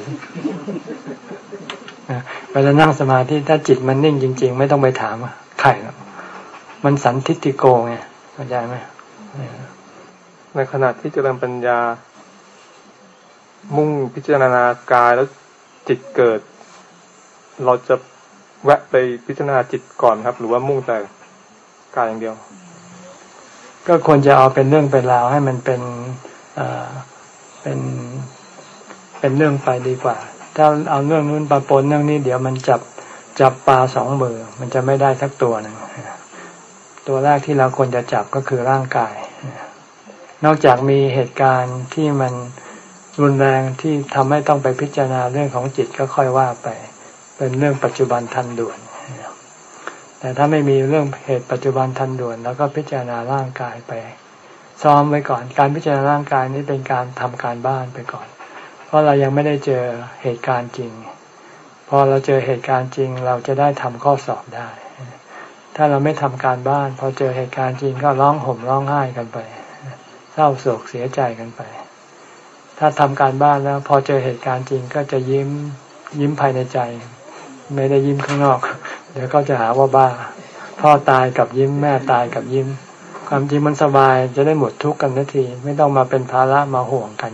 เวลานั่งสมาธิถ้าจิตมันนิ่งจริง ๆ ไม่ต้องไปถามใครหรอกมันสันทิติโกไงเข้าใจไหมในขณะที่เจริญปัญญา มุ่งพิจารณากายแล้วจิตเกิด เราจะแวะไปพิจารณาจิตก่อนครับ หรือว่ามุ่งแต่กายอย่างเดียว ก็ควรจะเอาเป็นเรื่องเป็นราวให้มันเป็นเป็นเป็นเรื่องไปดีกว่า ถ้าเอาเรื่องนู้นปะปนเรื่องนี้เดี๋ยวมันจับจับปลาสองมือมันจะไม่ได้สักตัวหนึ่งตัวแรกที่เราควรจะจับก็คือร่างกาย นอกจากมีเหตุการณ์ที่มัน รุนแรงที่ทำให้ต้องไปพิจารณาเรื่องของจิตก็ค่อยว่าไป เป็นเรื่องปัจจุบันทันด่วน แต่ถ้าไม่มีเรื่องเหตุปัจจุบันทันด่วน แล้วก็พิจารณาร่างกายไป ซ้อมไว้ก่อนการพิจารณาร่างกายนี้เป็นการทำการบ้านไปก่อน เพราะเรายังไม่ได้เจอเหตุการณ์จริง พอเราเจอเหตุการณ์จริง เราจะได้ทำข้อสอบได้ ถ้าเราไม่ทำการบ้าน พอเจอเหตุการณ์จริงก็ร้องห่มร้องไห้กันไป เศร้าโศกเสียใจกันไป ถ้าทำการบ้านแล้ว พอเจอเหตุการณ์จริงก็จะยิ้มยิ้มภายในใจ ไม่ได้ยิ้มข้างนอก เดี๋ยวเขาจะหาว่าบ้า พ่อตายกับยิ้มแม่ตายกับยิ้ม ความจริงมันสบายจะได้หมดทุกข์กันทันที ไม่ต้องมาเป็นภาระมาห่วงกัน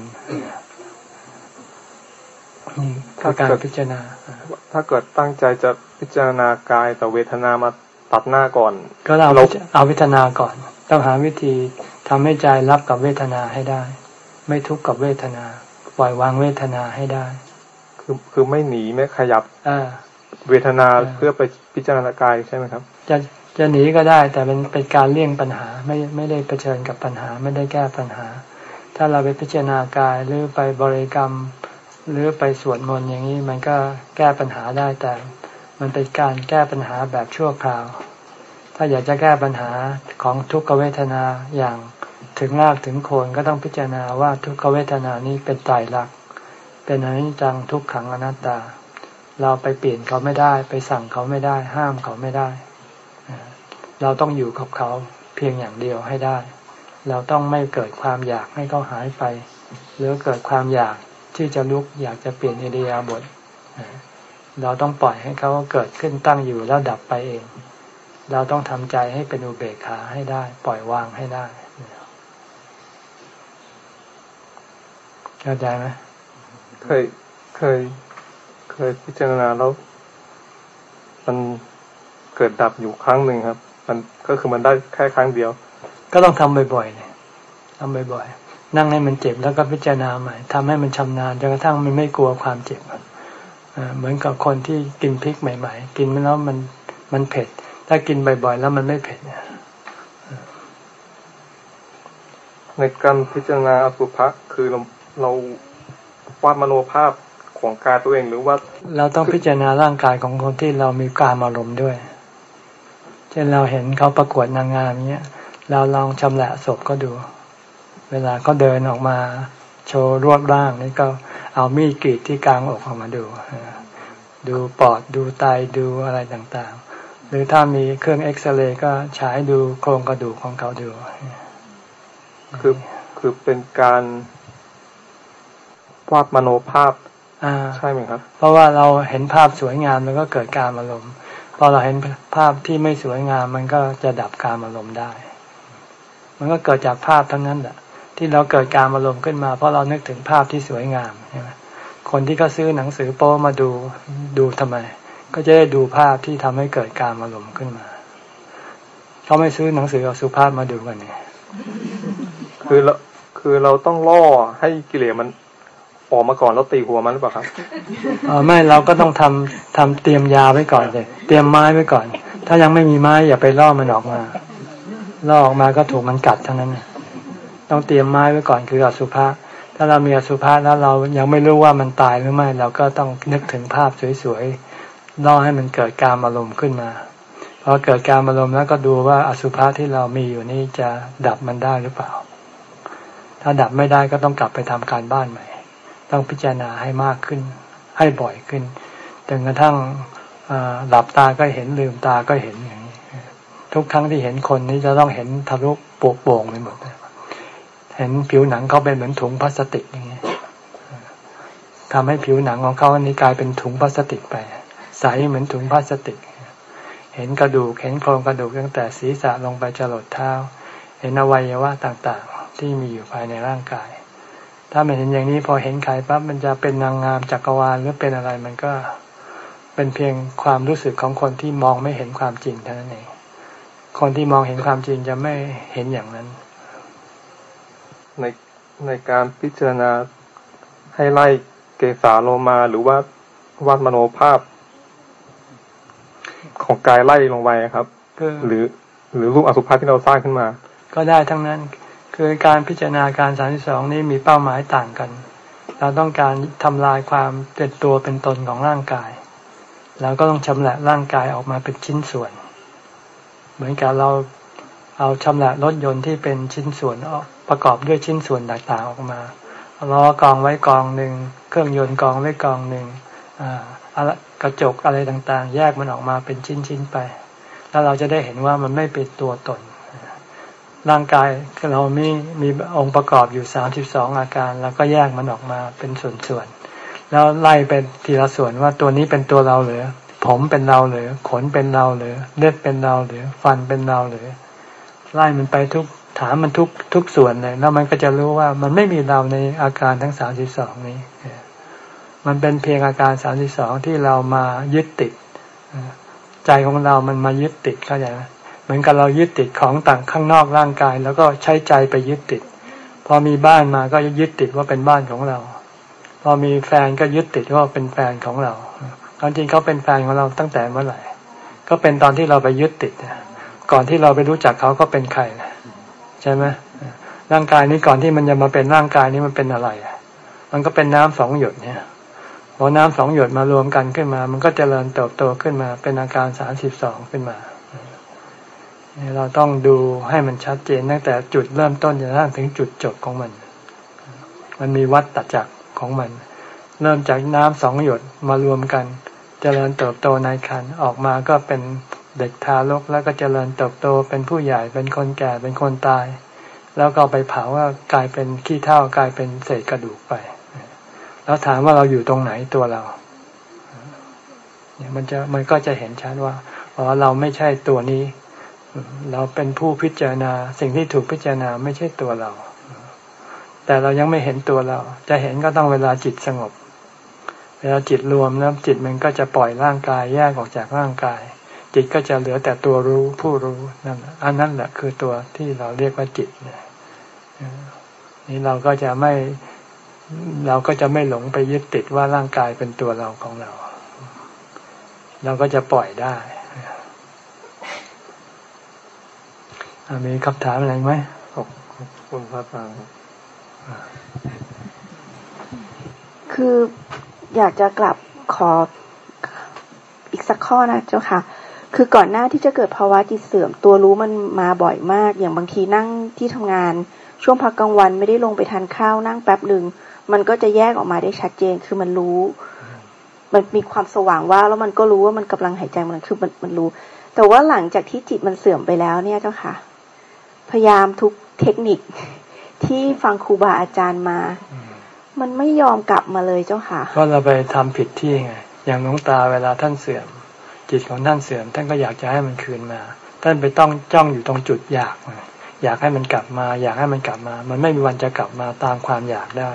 นี่คือการพิจารณา ถ้าเกิดตั้งใจจะพิจารณากายแต่เวทนามาตัดหน้าก่อน ก็เราเอาเวทนาก่อน ต้องหาวิธีทำให้ใจรับกับเวทนาให้ได้ ไม่ทุกข์กับเวทนา ปล่อยวางเวทนาให้ได้ คือคือไม่หนีไม่ขยับอ่าเวทนาเพื่อไปพิจารณากายใช่ไหมครับ จะจะหนีก็ได้ แต่เป็นเป็นการเลี่ยงปัญหาไม่ไม่ได้เผชิญกับปัญหาไม่ได้แก้ปัญหา ถ้าเราไปพิจารณากายหรือไปบริกรรม หรือไปสวดมนต์อย่างนี้มันก็แก้ปัญหาได้แต่ มันเป็นการแก้ปัญหาแบบชั่วคราว ถ้าอยากจะแก้ปัญหาของทุกขเวทนาอย่าง ถึงรากถึงโคนก็ต้องพิจารณาว่าทุกขเวทนานี้เป็นไตรลักษณ์เป็นอนิจจังทุกขังอนัตตา เราไปเปลี่ยนเขาไม่ได้ ไปสั่งเขาไม่ได้ ห้ามเขาไม่ได้ เราต้องอยู่กับเขาเพียงอย่างเดียวให้ได้ เราต้องไม่เกิดความอยากให้เขาหายไป หรือเกิดความอยากที่จะลุกอยากจะเปลี่ยนอิริยบถเราต้องปล่อยให้เขาเกิดขึ้นตั้งอยู่แล้วดับไปเอง เราต้องทำใจให้เป็นอุเบกขาให้ได้ ปล่อยวางให้ได้ เข้าใจไหมเคยเคย เคยพิจารณาแล้วมันเกิดดับอยู่ครั้งหนึ่งครับ มันก็คือมันได้แค่ครั้งเดียว ก็ต้องทำบ่อยๆเนี่ยทำบ่อยๆ นั่งให้มันเจ็บแล้วก็พิจารณาใหม่ทำให้มันชำนาญจนกระทั่งมันไม่กลัวความเจ็บเหมือนกับคนที่กินพริกใหม่ ๆ กินแล้วมันมันเผ็ด ถ้ากินบ่อยๆ แล้วมันไม่เผ็ดในการพิจารณาอสุภะคือ เราเราวาดมโนภาพของกายตัวเองหรือว่า เราต้องพิจารณาร่างกายของคนที่เรามีการอารมณ์ด้วย เช่นเราเห็นเขาประกวดนางงามเนี้ย เราลองชำแหละศพก็ดู เวลาเขาเดินออกมาโชว์รวบร่างนี่ก็เอามีดกรีดที่กลางอกออกมาดู ดูปอดดูไตดูอะไรต่างๆ หรือถ้ามีเครื่องเอ็กซเรย์ก็ฉายดูโครงกระดูกของเขาดู คือคือเป็นการ วาดมโนภาพใช่ไหมครับ เพราะว่าเราเห็นภาพสวยงามแล้วก็เกิดการอารมณ์พอเราเห็นภาพที่ไม่สวยงามมันก็จะดับการอารมณ์ได้ มันก็เกิดจากภาพทั้งนั้นแหละที่เราเกิดการอารมณ์ขึ้นมา เพราะเรานึกถึงภาพที่สวยงามใช่ไหมคนที่เขาซื้อหนังสือโป้มาดูดูทำไม ก็จะได้ดูภาพที่ทำให้เกิดการอารมณ์ขึ้นมาเขาไม่ซื้อหนังสือเอาสุภาพมาดูกันเนี่ยคือเราคือเราต้องล่อให้กิเลสมัน ออกมาก่อนแล้วตีหัวมันหรือเปล่าครับอ๋อไม่เราก็ต้องทำทำเตรียมยาไว้ก่อนเลยเตรียมไม้ไว้ก่อน ถ้ายังไม่มีไม้อย่าไปล่อมันออกมาล่อออกมาก็ถูกมันกัดทั้งนั้นต้องเตรียมไม้ไว้ก่อนคืออสุภะถ้าเรามีอสุภะแล้วเรายังไม่รู้ว่ามันตายหรือไม่ เราก็ต้องนึกถึงภาพสวยๆล่อให้มันเกิดการอารมณ์ขึ้นมาพอเกิดการอารมณ์แล้วก็ดูว่าอสุภะที่เรามีอยู่นี่จะดับมันได้หรือเปล่า ถ้าดับไม่ได้ก็ต้องกลับไปทำการบ้านใหม่ ต้องพิจารณาให้มากขึ้น ให้บ่อยขึ้นจนกระทั่งหลับตาก็เห็นลืมตาก็เห็นอย่างนี้ทุกครั้งที่เห็นคนนี้จะต้องเห็นทะลุปวกโป่งไปหมดเห็นผิวหนังเขาเป็นเหมือนถุงพลาสติกอย่างนี้ทำให้ผิวหนังของเขาอันนี้กลายเป็นถุงพลาสติกไป ใสเหมือนถุงพลาสติก เห็นกระดูกเห็นโครงกระดูกตั้งแต่ศีรษะลงไปจรดเท้า เห็นอวัยวะต่างๆ ที่มีอยู่ภายในร่างกาย ถ้าไม่เห็นอย่างนี้พอเห็นใครปั๊บมันจะเป็นนางงามจักรวาลหรือเป็นอะไรมันก็เป็นเพียงความรู้สึกของคนที่มองไม่เห็นความจริงเท่านั้นเอง คนที่มองเห็นความจริงจะไม่เห็นอย่างนั้น ในในการพิจารณาให้ไล่เกสาโลมาหรือว่าวาดมโนภาพ ของกายไล่ลงไปครับ หรือ หรือรูปอสุภะที่เราสร้างขึ้นมา ก็ได้ทั้งนั้น คือการพิจารณาการสามสิบสองนี้มีเป้าหมายต่างกัน เราต้องการทำลายความเป็นตัวเป็นตนของร่างกายเราก็ต้องชำระร่างกายออกมาเป็นชิ้นส่วน เหมือนกับเราเอาชำระรถยนต์ที่เป็นชิ้นส่วนประกอบด้วยชิ้นส่วนต่างๆออกมาล้อกองไว้กองหนึ่งเครื่องยนต์กองไว้กองหนึ่งกระจกอะไรต่างๆ แยกมันออกมาเป็นชิ้นๆไป แล้วเราจะได้เห็นว่ามันไม่เป็นตัวตน ร่างกายเรามีมีองค์ประกอบอยู่สามสิบสองอาการ แล้วก็แยกมันออกมาเป็นส่วนๆแล้วไล่เป็นทีละส่วนว่าตัวนี้เป็นตัวเราหรือผมเป็นเราหรือขนเป็นเราหรือเลือดเป็นเราหรือฟันเป็นเราหรือไล่มันไปทุกถามมันทุกทุกส่วนเลยแล้วมันก็จะรู้ว่ามันไม่มีเราในอาการทั้งสามสิบสองนี้มันเป็นเพียงอาการสามสิบสองที่เรามายึดติดใจของเรามันมายึดติดเข้าใจไหม เหมือนกับเรายึดติดของต่างข้างนอกร่างกาย แล้วก็ใช้ใจไปยึดติด พอมีบ้านมาก็ยึดติดว่าเป็นบ้านของเรา พอมีแฟนก็ยึดติดว่าเป็นแฟนของเราความจริงเขาเป็นแฟนของเราตั้งแต่เมื่อไหร่ ก็เป็นตอนที่เราไปยึดติดก่อนที่เราไปรู้จักเขาก็เป็นใครใช่ไหมร่างกายนี้ก่อนที่มันจะมาเป็นร่างกายนี้มันเป็นอะไรมันก็เป็นน้ำสองหยดเนี่ยพอน้ำสองหยดมารวมกันขึ้นมา มันก็จเจริญเติบโตขึ้นมา เป็นอาการสามสิบสองขึ้นมา เราต้องดูให้มันชัดเจนตั้งแต่จุดเริ่มต้นจนกระทั่งถึงจุดจบของมัน มันมีวัดตัดจักของมัน เริ่มจากน้ำสองหยดมารวมกันจเจริญเติบโตในคันออกมาก็เป็นเด็กทารกแล้วก็เจริญเติบโตเป็นผู้ใหญ่เป็นคนแก่เป็นคนตาย แล้วก็ไปเผาว่ากลายเป็นขี้เถ้ากลายเป็นเศษกระดูกไป แล้วถามว่าเราอยู่ตรงไหนตัวเราเนี่ยมันจะมันก็จะเห็นชัดว่าอ๋อเราไม่ใช่ตัวนี้ เราเป็นผู้พิจารณา สิ่งที่ถูกพิจารณาไม่ใช่ตัวเรา แต่เรายังไม่เห็นตัวเรา จะเห็นก็ต้องเวลาจิตสงบ เวลาจิตรวมแล้วจิตมันก็จะปล่อยร่างกายแยกออกจากร่างกาย จิตก็จะเหลือแต่ตัวรู้ผู้รู้นั่นอันนั้นแหละคือตัวที่เราเรียกว่าจิตเนี่ยนี่เราก็จะไม่เราก็จะไม่หลงไปยึดติดว่าร่างกายเป็นตัวเราของเรา เราก็จะปล่อยได้ มีคำถามอะไรไหมขอบคุณพระอาจารย์คืออยากจะกลับขออีกสักข้อนะเจ้าค่ะ คือก่อนหน้าที่จะเกิดภาวะจิตเสื่อมตัวรู้มันมาบ่อยมาก อย่างบางทีนั่งที่ทำงาน ช่วงพักกลางวันไม่ได้ลงไปทานข้าวนั่งแป๊บหนึ่งมันก็จะแยกออกมาได้ชัดเจนคือมันรู้ มันมีความสว่างว่าแล้วมันก็รู้ว่ามันกำลังหายใจมันคือมันมันรู้ แต่ว่าหลังจากที่จิตมันเสื่อมไปแล้วเนี่ยเจ้าค่ะ พยายามทุกเทคนิคที่ฟังครูบาอาจารย์มา มันไม่ยอมกลับมาเลยเจ้าค่ะ ก็เราไปทำผิดที่ไง อย่างน้องตาเวลาท่านเสื่อม จิตของท่านเสื่อม ท่านก็อยากจะให้มันคืนมา ท่านไปต้องจ้องอยู่ตรงจุดอยาก อยากให้มันกลับมา อยากให้มันกลับมา มันไม่มีวันจะกลับมาตามความอยากได้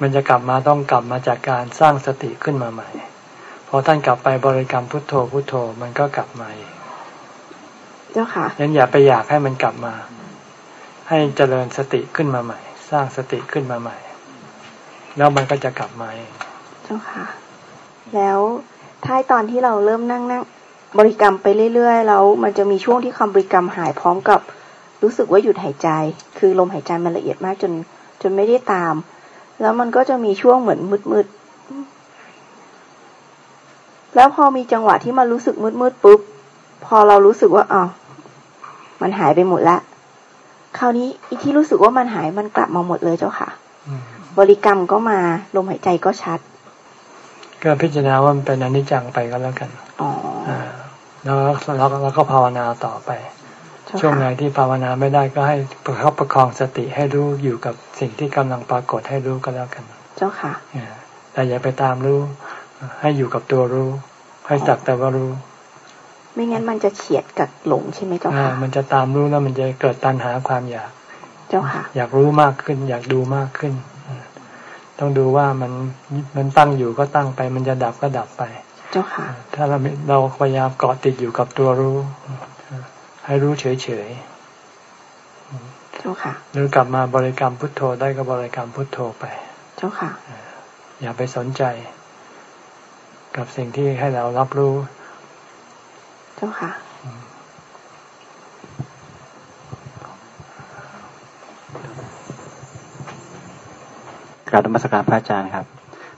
มันจะกลับมาต้องกลับมาจากการสร้างสติขึ้นมาใหม่ พอท่านกลับไปบริกรรมพุทโธพุทโธมันก็กลับมาเอง เจ้าค่ะยังอย่าไปอยากให้มันกลับมา ให้เจริญสติขึ้นมาใหม่ สร้างสติขึ้นมาใหม่ แล้วมันก็จะกลับมาเองเจ้าค่ะ แล้วท้ายตอนที่เราเริ่มนั่งนั่งบริกรรมไปเรื่อยๆแล้วมันจะมีช่วงที่คำบริกรรมหายพร้อมกับ รู้สึกว่าหยุดหายใจ คือลมหายใจมันละเอียดมากจน จนไม่ได้ตาม แล้วมันก็จะมีช่วงเหมือนมืดๆแล้วพอมีจังหวะที่มันรู้สึกมืดๆปุ๊บพอเรารู้สึกว่าอ๋อ มันหายไปหมดแล้วคราวนี้อีที่รู้สึกว่ามันหายมันกลับมาหมดเลยเจ้าค่ะ บริกรรมก็มาลมหายใจก็ชัด ก็พิจารณาว่ามันเป็นอนิจจังไปก็แล้วกันอ๋อแล้วเราเราก็ภาวนาต่อไป ช่วงไหนที่ภาวนาไม่ได้ก็ให้ประคับประคองสติให้รู้อยู่กับสิ่งที่กำลังปรากฏให้รู้ก็แล้วกัน เจ้าค่ะแต่อย่าไปตามรู้ ให้อยู่กับตัวรู้ ให้สักแต่ว่ารู้ ไม่งั้นมันจะเฉียดกับหลงใช่ไหมเจ้าค่ะมันจะตามรู้แล้วมันจะเกิดตัณหาความอยาก เจ้าค่ะ อยากรู้มากขึ้น อยากดูมากขึ้น ต้องดูว่ามันมันตั้งอยู่ก็ตั้งไป มันจะดับก็ดับไป เจ้าค่ะ ถ้าเราเราพยายามเกาะติดอยู่กับตัวรู้ ให้รู้เฉยๆ เจ้าค่ะ หรือกลับมาบริกรรมพุทโธได้ก็บริกรรมพุทโธไป เจ้าค่ะ อย่าไปสนใจ กับสิ่งที่ให้เรารับรู้ เจ้าค่ะกราบธรรมสการพระอาจารย์ครับ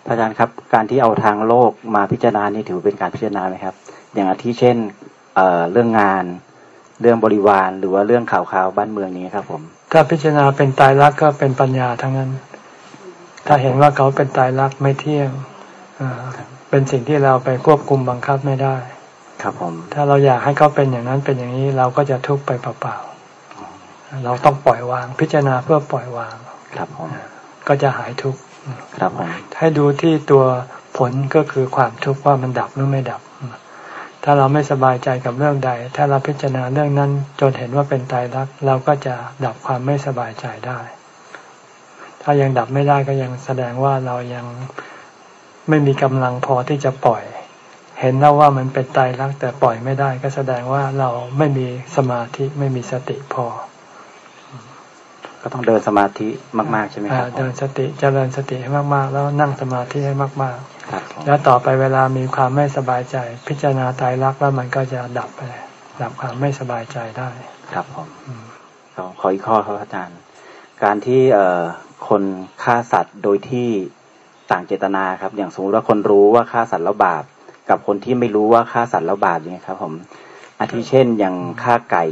พระอาจารย์ครับ การที่เอาทางโลกมาพิจารณานี่ถือเป็นการพิจารณาไหมครับ อย่างอาทิเช่นเเรื่องงาน เรื่องบริวาร หรือว่าเรื่องข่าวข่าวบ้านเมืองนี้ครับ ผมถ้าพิจารณาเป็นตายรักก็เป็นปัญญาทั้งนั้น ถ้าเห็นว่าเขาเป็นตายรักไม่เที่ยงเป็นสิ่งที่เราไปควบคุมบังคับไม่ได้ ครับผม ถ้าเราอยากให้เขาเป็นอย่างนั้นเป็นอย่างนี้เราก็จะทุกข์ไปเปล่าๆเราต้องปล่อยวาง พิจารณาเพื่อปล่อยวาง ครับผม ก็จะหายทุกข์ครับผมให้ดูที่ตัวผลก็คือความทุกข์ว่ามันดับหรือไม่ดับ ถ้าเราไม่สบายใจกับเรื่องใด ถ้าเราพิจารณาเรื่องนั้น จนเห็นว่าเป็นตายรักเราก็จะดับความไม่สบายใจได้ ถ้ายังดับไม่ได้ก็ยังแสดงว่าเรายังไม่มีกำลังพอที่จะปล่อย เห็นแล้วว่ามันเป็นตายรักแต่ปล่อยไม่ได้ก็แสดงว่าเราไม่มีสมาธิไม่มีสติพอ ก็ต้องเดินสมาธิมากๆใช่ไหมครับเดินสติเจริญสติให้มากๆ แล้วนั่งสมาธิให้มากแล้วต่อไปเวลามีความไม่สบายใจ พิจารณาตายรักแล้วมันก็จะดับไปดับความไม่สบายใจได้ ครับผมขออีกข้อครับอาจารย์ การที่เอ่อคนฆ่าสัตว์โดยที่ต่างเจตนาครับ อย่างสมมติว่าคนรู้ว่าฆ่าสัตว์แล้วบาป กับคนที่ไม่รู้ว่าฆ่าสัตว์แล้วบาปเนี่ยครับ ผมอาทิเช่นอย่างฆ่าไก่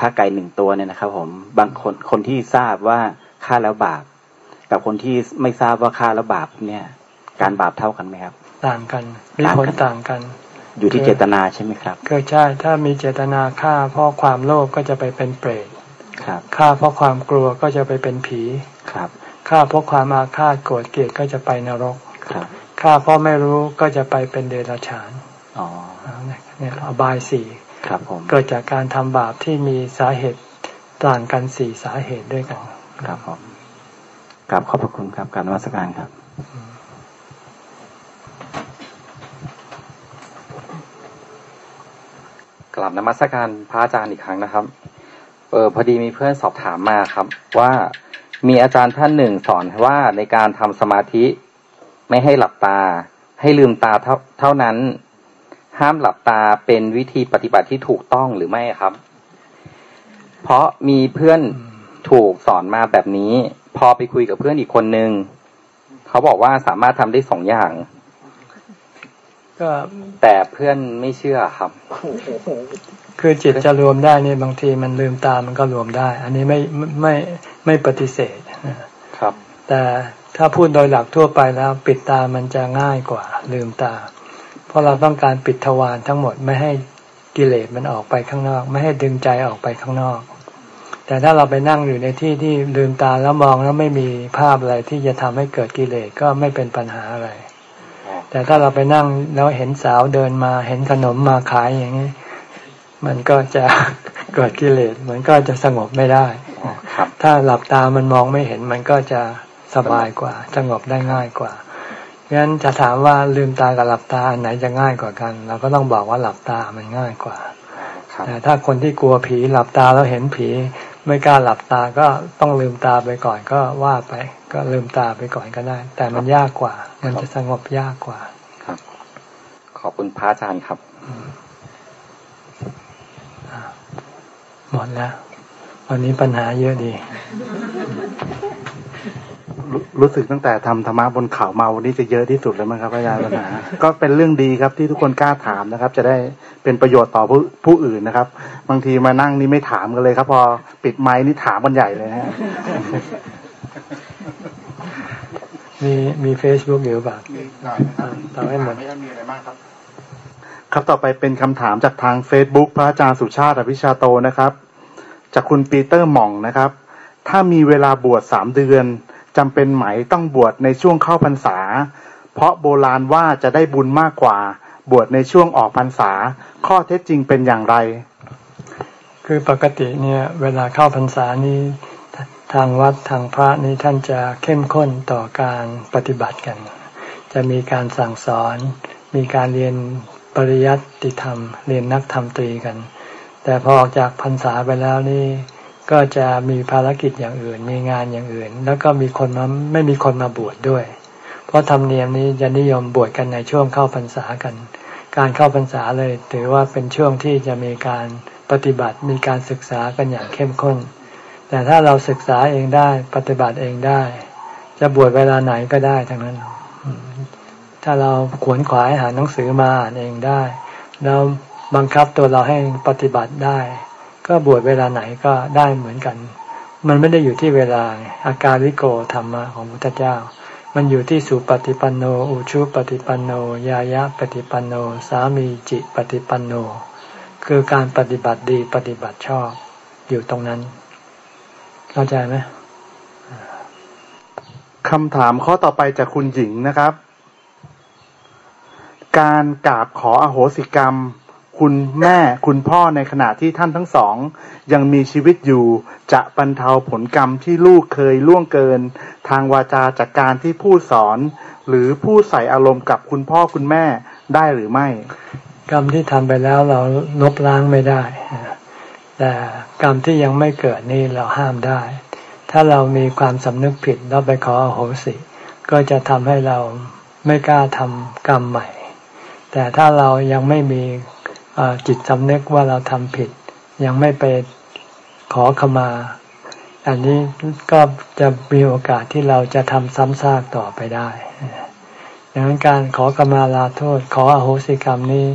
ฆ่าไก่หนึ่งตัวเนี่ยนะครับ ผมบางคนคนที่ทราบว่าฆ่าแล้วบาป กับคนที่ไม่ทราบว่าฆ่าแล้วบาปเนี่ย การบาปเท่ากันไหมครับ ต่างกันมีผลต่างกัน อยู่ที่เจตนาใช่ไหมครับก็ใช่ ถ้ามีเจตนาฆ่าเพราะความโลภก็จะไปเป็นเปรตครับฆ่าเพราะความกลัวก็จะไปเป็นผีครับฆ่าเพราะความอาฆาตโกรธเกลียดก็จะไปนรกครับ ฆ่าเพราะไม่รู้ก็จะไปเป็นเดรัจฉานอ๋อเนี่ยอบายสี่ครับผมเกิดจากการทำบาปที่มีสาเหตุต่างกันสี่สาเหตุด้วยกันครับผมกราบขอบพระคุณครับการนมัสการครับกลับนมัสการพระอาจารย์อีกครั้งนะครับ เออพอดีมีเพื่อนสอบถามมาครับ ว่ามีอาจารย์ท่านหนึ่งสอนว่าในการทำสมาธิ ไม่ให้หลับตา ให้ลืมตาเท่าเท่านั้น ห้ามหลับตาเป็นวิธีปฏิบัติที่ถูกต้องหรือไม่ครับ เพราะมีเพื่อนถูกสอนมาแบบนี้ พอไปคุยกับเพื่อนอีกคนนึงเขาบอกว่าสามารถทำได้สองอย่าง ก็แต่เพื่อนไม่เชื่อครับ คือจิตจะรวมได้นี่บางทีมันลืมตามันก็รวมได้ อันนี้ไม่ไม่ไม่ไม่ปฏิเสธครับ แต่ ถ้าพูดโดยหลักทั่วไปแล้ว ปิดตามันจะง่ายกว่า ลืมตา เพราะเราต้องการปิดทวารทั้งหมดไม่ให้กิเลสมันออกไปข้างนอก ไม่ให้ดึงใจออกไปข้างนอก แต่ถ้าเราไปนั่งอยู่ในที่ที่ลืมตาแล้วมองแล้วไม่มีภาพอะไรที่จะทำให้เกิดกิเลสก็ไม่เป็นปัญหาอะไร แต่ถ้าเราไปนั่งแล้วเห็นสาวเดินมา เห็นขนมมาขายอย่างนี้มันก็จะเกิดกิเลสมันก็จะสงบไม่ได้ครับถ้าหลับตามันมองไม่เห็นมันก็จะ สบายกว่า สงบได้ง่ายกว่างั้นจะถามว่าลืมตากับหลับตาอันไหนจะง่ายกว่ากัน เราก็ต้องบอกว่าหลับตามันง่ายกว่าครับแต่ถ้าคนที่กลัวผีหลับตาแล้วเห็นผีไม่กล้าหลับตาก็ต้องลืมตาไปก่อนก็ว่าไป ก็ลืมตาไปก่อนก็ได้ แต่มันยากกว่า มันจะสงบยากกว่าครับ ขอบคุณพระอาจารย์ครับหมดแล้ววันนี้ปัญหาเยอะดี รู้รู้สึกตั้งแต่ทำธรรมะบนเขามาวันนี้จะเยอะที่สุดแล้วมั้งครับอาจารย์ปัญหาก็เป็นเรื่องดีครับที่ทุกคนกล้าถามนะครับ จะได้เป็นประโยชน์ต่อผู้ผู้อื่นนะครับ บางทีมานั่งนี่ไม่ถามกันเลยครับ พอปิดไม้นี่ถามกันใหญ่เลยฮะมีมีเฟซบุ๊กอยู่ป่ะตามให้หมดครับต่อไปเป็นคำถามจากทาง Facebook พระอาจารย์สุชาติอภิชาโตนะครับ จากคุณปีเตอร์หม่องนะครับ ถ้ามีเวลาบวชสามเดือน จำเป็นไหมต้องบวชในช่วงเข้าพรรษา เพราะโบราณว่าจะได้บุญมากกว่า บวชในช่วงออกพรรษา ข้อเท็จจริงเป็นอย่างไร คือปกติเนี่ยเวลาเข้าพรรษานี้ทางวัดทางพระนี่ท่านจะเข้มข้นต่อการปฏิบัติกัน จะมีการสั่งสอน มีการเรียนปริยัติธรรม เรียนนักธรรมตรีกัน แต่พอออกจากพรรษาไปแล้วนี่ ก็จะมีภารกิจอย่างอื่น มีงานอย่างอื่น แล้วก็มีคนมาไม่มีคนมาบวชดด้วย เพราะธรรมเนียมนี้จะนิยมบวชกันในช่วงเข้าพรรษากัน การเข้าพรรษาเลย ถือว่าเป็นช่วงที่จะมีการปฏิบัติมีการศึกษากันอย่างเข้มข้น แต่ถ้าเราศึกษาเองได้ปฏิบัติเองได้ จะบวชเวลาไหนก็ได้ทั้งนั้น ถ้าเราขวนขวายหาหนังสือมาอ่านเองได้ แล้วบังคับตัวเราให้ปฏิบัติได้ ก็บวชเวลาไหนก็ได้เหมือนกัน มันไม่ได้อยู่ที่เวลาอาการลิโกธรรมะของพุทธเจ้า มันอยู่ที่สุปฏิปันโน อุชุปฏิปันโน ยายะปฏิปันโน สามีจิปฏิปันโน คือการปฏิบัติดีปฏิบัติชอบอยู่ตรงนั้น เข้าใจไหมคำถามข้อต่อไปจากคุณหญิงนะครับ การกราบขออโหสิกรรม คุณแม่คุณพ่อในขณะที่ท่านทั้งสอง ยังมีชีวิตอยู่จะบรรเทาผลกรรมที่ลูกเคยล่วงเกิน ทางวาจาจากการที่พูดสอน หรือพูดใส่อารมณ์กับคุณพ่อคุณแม่ได้หรือไม่ กรรมที่ทำไปแล้วเราลบล้างไม่ได้ แต่กรรมที่ยังไม่เกิดนี่เราห้ามได้ ถ้าเรามีความสำนึกผิดแล้วไปขออโหสิ ก็จะทำให้เราไม่กล้าทำกรรมใหม่ แต่ถ้าเรายังไม่มี จิตสำนึกว่าเราทำผิด ยังไม่ไปขอขมา อันนี้ก็จะมีโอกาสที่เราจะทำซ้ำซากต่อไปได้ดังนั้นการขอกมาลาโทษ ขออโหสิกรรมนี้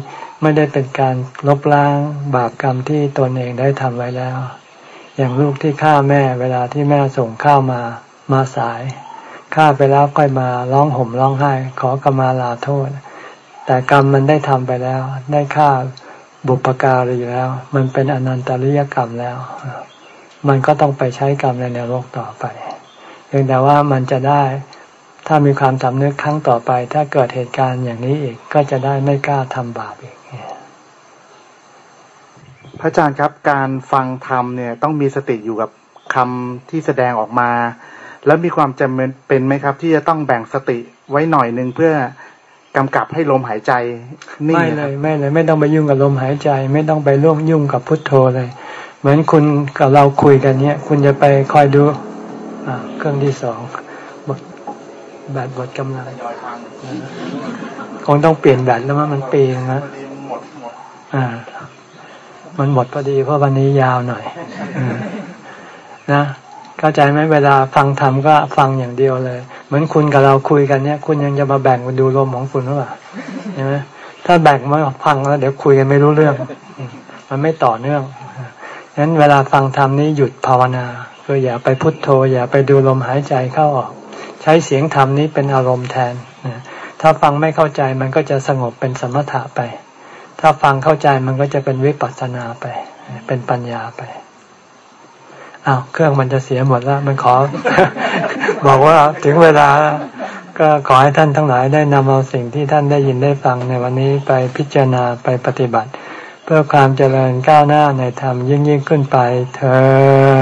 ไม่ได้เป็นการลบล้างบาปกรรมที่ตนเองได้ทำไว้แล้ว อย่างลูกที่ฆ่าแม่เวลาที่แม่ส่งข้าวมามาสายฆ่าไปแล้วค่อยมาร้องห่มร้องไห้ ขอกมาลาโทษ แต่กรรมมันได้ทำไปแล้ว ได้ฆ่า บุปการีแล้ว มันเป็นอนันตริยกรรมแล้ว มันก็ต้องไปใช้กรรมในนรกต่อไปเพียงแต่ว่ามันจะได้ถ้ามีความสำนึกครั้งต่อไป ถ้าเกิดเหตุการณ์อย่างนี้อีกก็จะได้ไม่กล้าทำบาปอีกพระอาจารย์ครับการฟังธรรมเนี่ยต้องมีสติอยู่กับคำที่แสดงออกมา แล้วมีความจำเป็นไหมครับ ที่จะต้องแบ่งสติไว้หน่อยหนึ่งเพื่อ กำกับให้ลมหายใจนิ่งไม่เลยไม่เลย ไม่ต้องไปยุ่งกับลมหายใจ ไม่ต้องไปร่วมยุ่งกับพุทโธเลย เหมือนคุณกับเราคุยกันเนี้ยคุณจะไปคอยดูเครื่องที่สองบทแบตบทกำลังคงต้องเปลี่ยนแบตแล้วมันปีนนะอ่า มันหมดพอดีเพราะวันนี้ยาวหน่อยนะ เข้าใจไหมเวลาฟังธรรมก็ฟังอย่างเดียวเลย เหมือนคุณกับเราคุยกันเนี่ย คุณยังจะมาแบ่งมาดูลมของคุณหรือเปล่าใช่ไหมถ้าแบ่งมาฟังแล้ว เดี๋ยวคุยกันไม่รู้เรื่อง มันไม่ต่อเนื่องฉะนั้นเวลาฟังธรรมนี้หยุดภาวนาคืออย่าไปพุทโธ อย่าไปดูลมหายใจเข้าออก ใช้เสียงธรรมนี้เป็นอารมณ์แทนถ้าฟังไม่เข้าใจมันก็จะสงบเป็นสมถะไป ถ้าฟังเข้าใจมันก็จะเป็นวิปัสสนาไป เป็นปัญญาไป อ้าวเครื่องมันจะเสียหมดแล้วมันขอ บอกว่าถึงเวลา ก็ขอให้ท่านทั้งหลายได้นำเอาสิ่งที่ท่านได้ยินได้ฟังในวันนี้ไปพิจารณาไปปฏิบัติ เพื่อความเจริญก้าวหน้าในธรรมยิ่งยิ่งขึ้นไปเธอ